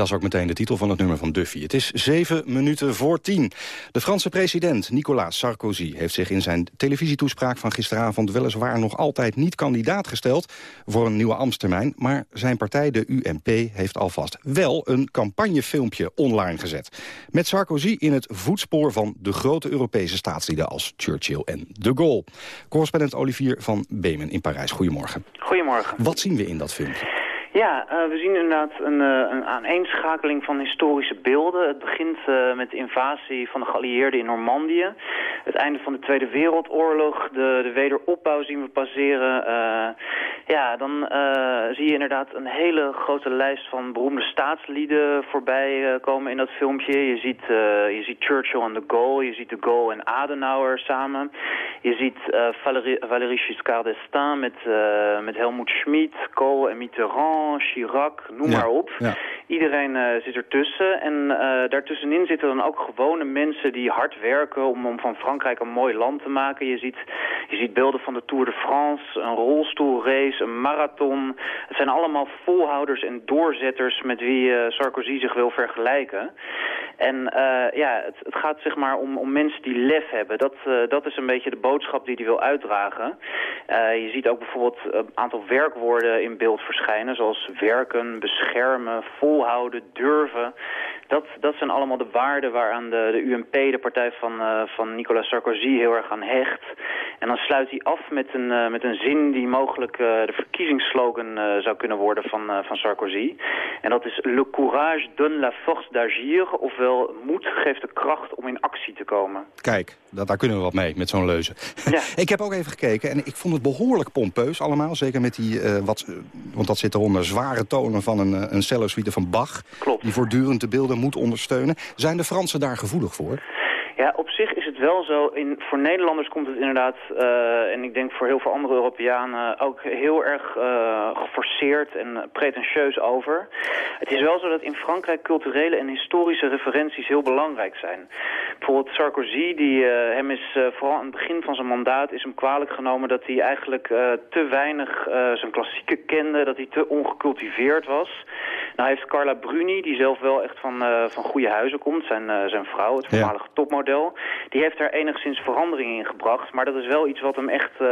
Dat is ook meteen de titel van het nummer van Duffy. Het is zeven minuten voor tien. De Franse president Nicolas Sarkozy heeft zich in zijn televisietoespraak van gisteravond weliswaar nog altijd niet kandidaat gesteld voor een nieuwe ambtstermijn. Maar zijn partij, de UMP, heeft alvast wel een campagnefilmpje online gezet. Met Sarkozy in het voetspoor van de grote Europese staatslieden als Churchill en de Gaulle. Correspondent Olivier van Beemen in Parijs. Goedemorgen. Goedemorgen. Wat zien we in dat filmpje? Ja, uh, we zien inderdaad een, uh, een aaneenschakeling van historische beelden. Het begint uh, met de invasie van de geallieerden in Normandië. Het einde van de Tweede Wereldoorlog, de, de wederopbouw zien we passeren. ja, dan zie je inderdaad een hele grote lijst van beroemde staatslieden voorbij komen in dat filmpje. Je ziet, je ziet Churchill en de Gaulle, je ziet de Gaulle en Adenauer samen. Je ziet Valéry Giscard d'Estaing met, met Helmut Schmid, Kohl en Mitterrand. Chirac, noem maar op. Iedereen uh, zit ertussen. En uh, daartussenin zitten dan ook gewone mensen die hard werken om, om van Frankrijk een mooi land te maken. Je ziet, je ziet beelden van de Tour de France, een rolstoelrace, een marathon. Het zijn allemaal volhouders en doorzetters met wie uh, Sarkozy zich wil vergelijken. En ja, het, het, gaat zeg maar om, om mensen die lef hebben. Dat, dat is een beetje de boodschap die hij wil uitdragen. je ziet ook bijvoorbeeld een aantal werkwoorden in beeld verschijnen, zoals werken, beschermen, volhouden, durven. Dat, dat zijn allemaal de waarden waaraan de, de UMP, de partij van, uh, van Nicolas Sarkozy, heel erg aan hecht. En dan sluit hij af met een, uh, met een zin die mogelijk uh, de verkiezingsslogan zou kunnen worden van, van Sarkozy. En dat is Le courage donne la force d'agir, ofwel moed geeft de kracht om in actie te komen. Kijk, dat, daar kunnen we wat mee met zo'n leuze. Ja. ik heb ook even gekeken en ik vond het behoorlijk pompeus allemaal. Zeker met die, wat, want dat zit eronder, zware tonen van een, een cello-suite van Bach. Klopt. Die voortdurend de beelden moet ondersteunen. Zijn de Fransen daar gevoelig voor? Ja, op zich wel zo. In, voor Nederlanders komt het inderdaad, uh, en ik denk voor heel veel andere Europeanen, ook heel erg uh, geforceerd en pretentieus over. Het is wel zo dat in Frankrijk culturele en historische referenties heel belangrijk zijn. Bijvoorbeeld Sarkozy, die, uh, hem is vooral aan het begin van zijn mandaat, is hem kwalijk genomen dat hij eigenlijk te weinig zijn klassieken kende, dat hij te ongecultiveerd was. Nou heeft Carla Bruni, die zelf wel echt van, van goede huizen komt, zijn, zijn vrouw, het voormalige ja. topmodel, die heeft daar enigszins verandering in gebracht. Maar dat is wel iets wat hem echt uh,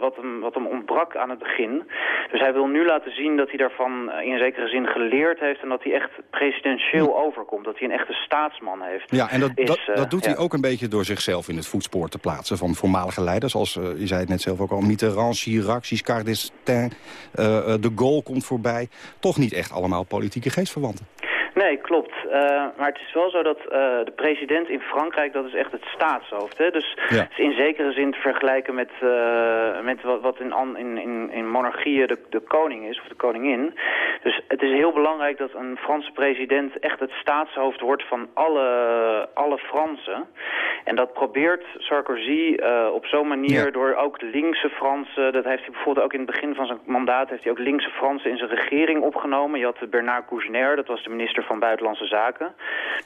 wat hem, wat hem ontbrak aan het begin. Dus hij wil nu laten zien dat hij daarvan in een zekere zin geleerd heeft... en dat hij echt presidentieel overkomt. Dat hij een echte staatsman heeft. Ja, en dat, is, dat, dat doet ja. hij ook een beetje door zichzelf in het voetspoor te plaatsen... van voormalige leiders, zoals je zei het net zelf ook al... Mitterrand, Chirac, Giscard d'Estaing, de Gaulle komt voorbij. Toch niet echt allemaal politieke geestverwanten. Nee, klopt. Uh, maar het is wel zo dat uh, de president in Frankrijk, dat is echt het staatshoofd. Hè? Dus ja. is in zekere zin te vergelijken met, uh, met wat, wat in, in, in, in monarchieën de, de koning is, of de koningin. Dus het is heel belangrijk dat een Franse president echt het staatshoofd wordt van alle, alle Fransen. En dat probeert Sarkozy op zo'n manier ja. door ook linkse Fransen, dat heeft hij bijvoorbeeld ook in het begin van zijn mandaat, heeft hij ook linkse Fransen in zijn regering opgenomen. Je had Bernard Kouchner, dat was de minister van Buitenlandse Zaken.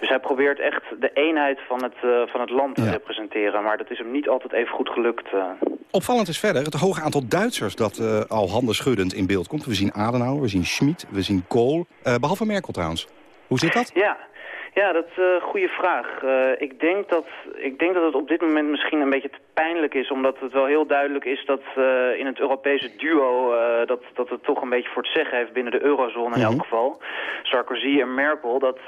Dus hij probeert echt de eenheid van het, uh, van het land te ja. representeren. Maar dat is hem niet altijd even goed gelukt. Uh. Opvallend is verder het hoge aantal Duitsers dat uh, al handen schuddend in beeld komt. We zien Adenauer, we zien Schmid, we zien Kool. behalve Merkel trouwens. Hoe zit dat? Ja, ja, dat is een goede vraag. Ik, denk dat, ik denk dat het op dit moment misschien een beetje te pijnlijk is... omdat het wel heel duidelijk is dat uh, in het Europese duo... dat, dat het toch een beetje voor het zeggen heeft binnen de eurozone in elk geval. Sarkozy en Merkel, dat,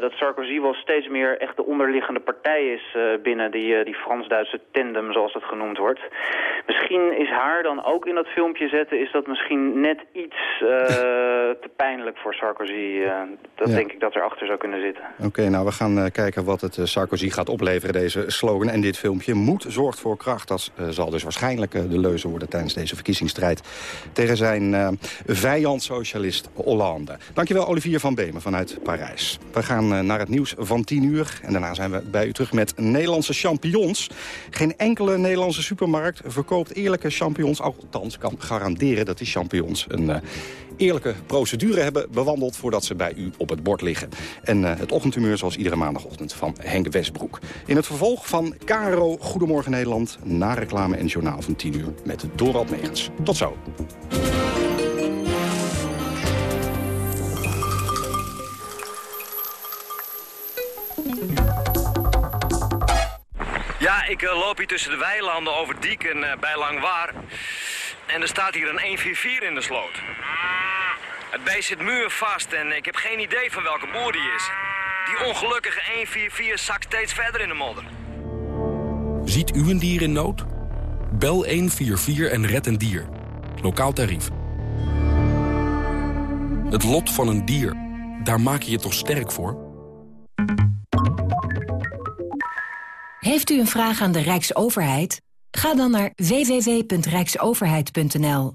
dat Sarkozy wel steeds meer echt de onderliggende partij is... binnen die, die Frans-Duitse tandem, zoals dat genoemd wordt. Misschien is haar dan ook in dat filmpje zetten... is dat misschien net iets te pijnlijk voor Sarkozy. dat ja. denk ik dat erachter zou kunnen zitten. Oké, okay, nou we gaan kijken wat het Sarkozy gaat opleveren, deze slogan en dit filmpje. Moed zorgt voor kracht. Dat uh, zal dus waarschijnlijk de leuze worden tijdens deze verkiezingsstrijd tegen zijn vijand socialist Hollande. Dankjewel Olivier van Beemen vanuit Parijs. We gaan naar het nieuws van 10 uur en daarna zijn we bij u terug met Nederlandse champignons. Geen enkele Nederlandse supermarkt verkoopt eerlijke champignons. Althans kan garanderen dat die champignons een eerlijke procedure hebben bewandeld... voordat ze bij u op het bord liggen. En uh, het ochtendhumeur zoals iedere maandagochtend van Henk Westbroek. In het vervolg van Caro Goedemorgen Nederland... na reclame en journaal van 10 uur met Dorald Megens. Tot zo. Ja, ik uh, loop hier tussen de weilanden over Diek en uh, bij Langwaar. En er staat hier een 144 in de sloot. Het beest zit muurvast en ik heb geen idee van welke boer die is. Die ongelukkige 144 zakt steeds verder in de modder. Ziet u een dier in nood? Bel 144 en red een dier. Lokaal tarief. Het lot van een dier, daar maak je je toch sterk voor? Heeft u een vraag aan de Rijksoverheid? Ga dan naar www.rijksoverheid.nl.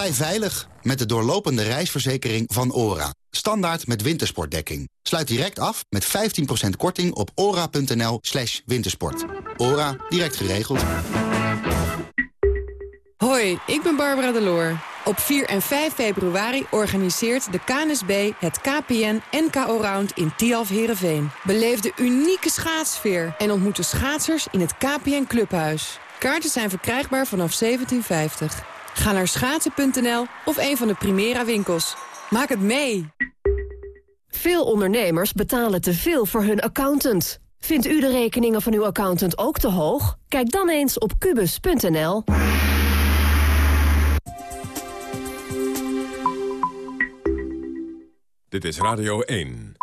Rij veilig met de doorlopende reisverzekering van ORA. Standaard met wintersportdekking. Sluit direct af met 15% korting op ora.nl slash wintersport. ORA, direct geregeld. Hoi, ik ben Barbara Deloor. Op 4 en 5 februari organiseert de KNSB het KPN NKO Round in Tialf Herenveen. Beleef de unieke schaatsfeer en ontmoet de schaatsers in het KPN Clubhuis. Kaarten zijn verkrijgbaar vanaf 1750. Ga naar schaatsen.nl of een van de Primera winkels. Maak het mee! Veel ondernemers betalen te veel voor hun accountant. Vindt u de rekeningen van uw accountant ook te hoog? Kijk dan eens op kubus.nl. Dit is Radio 1.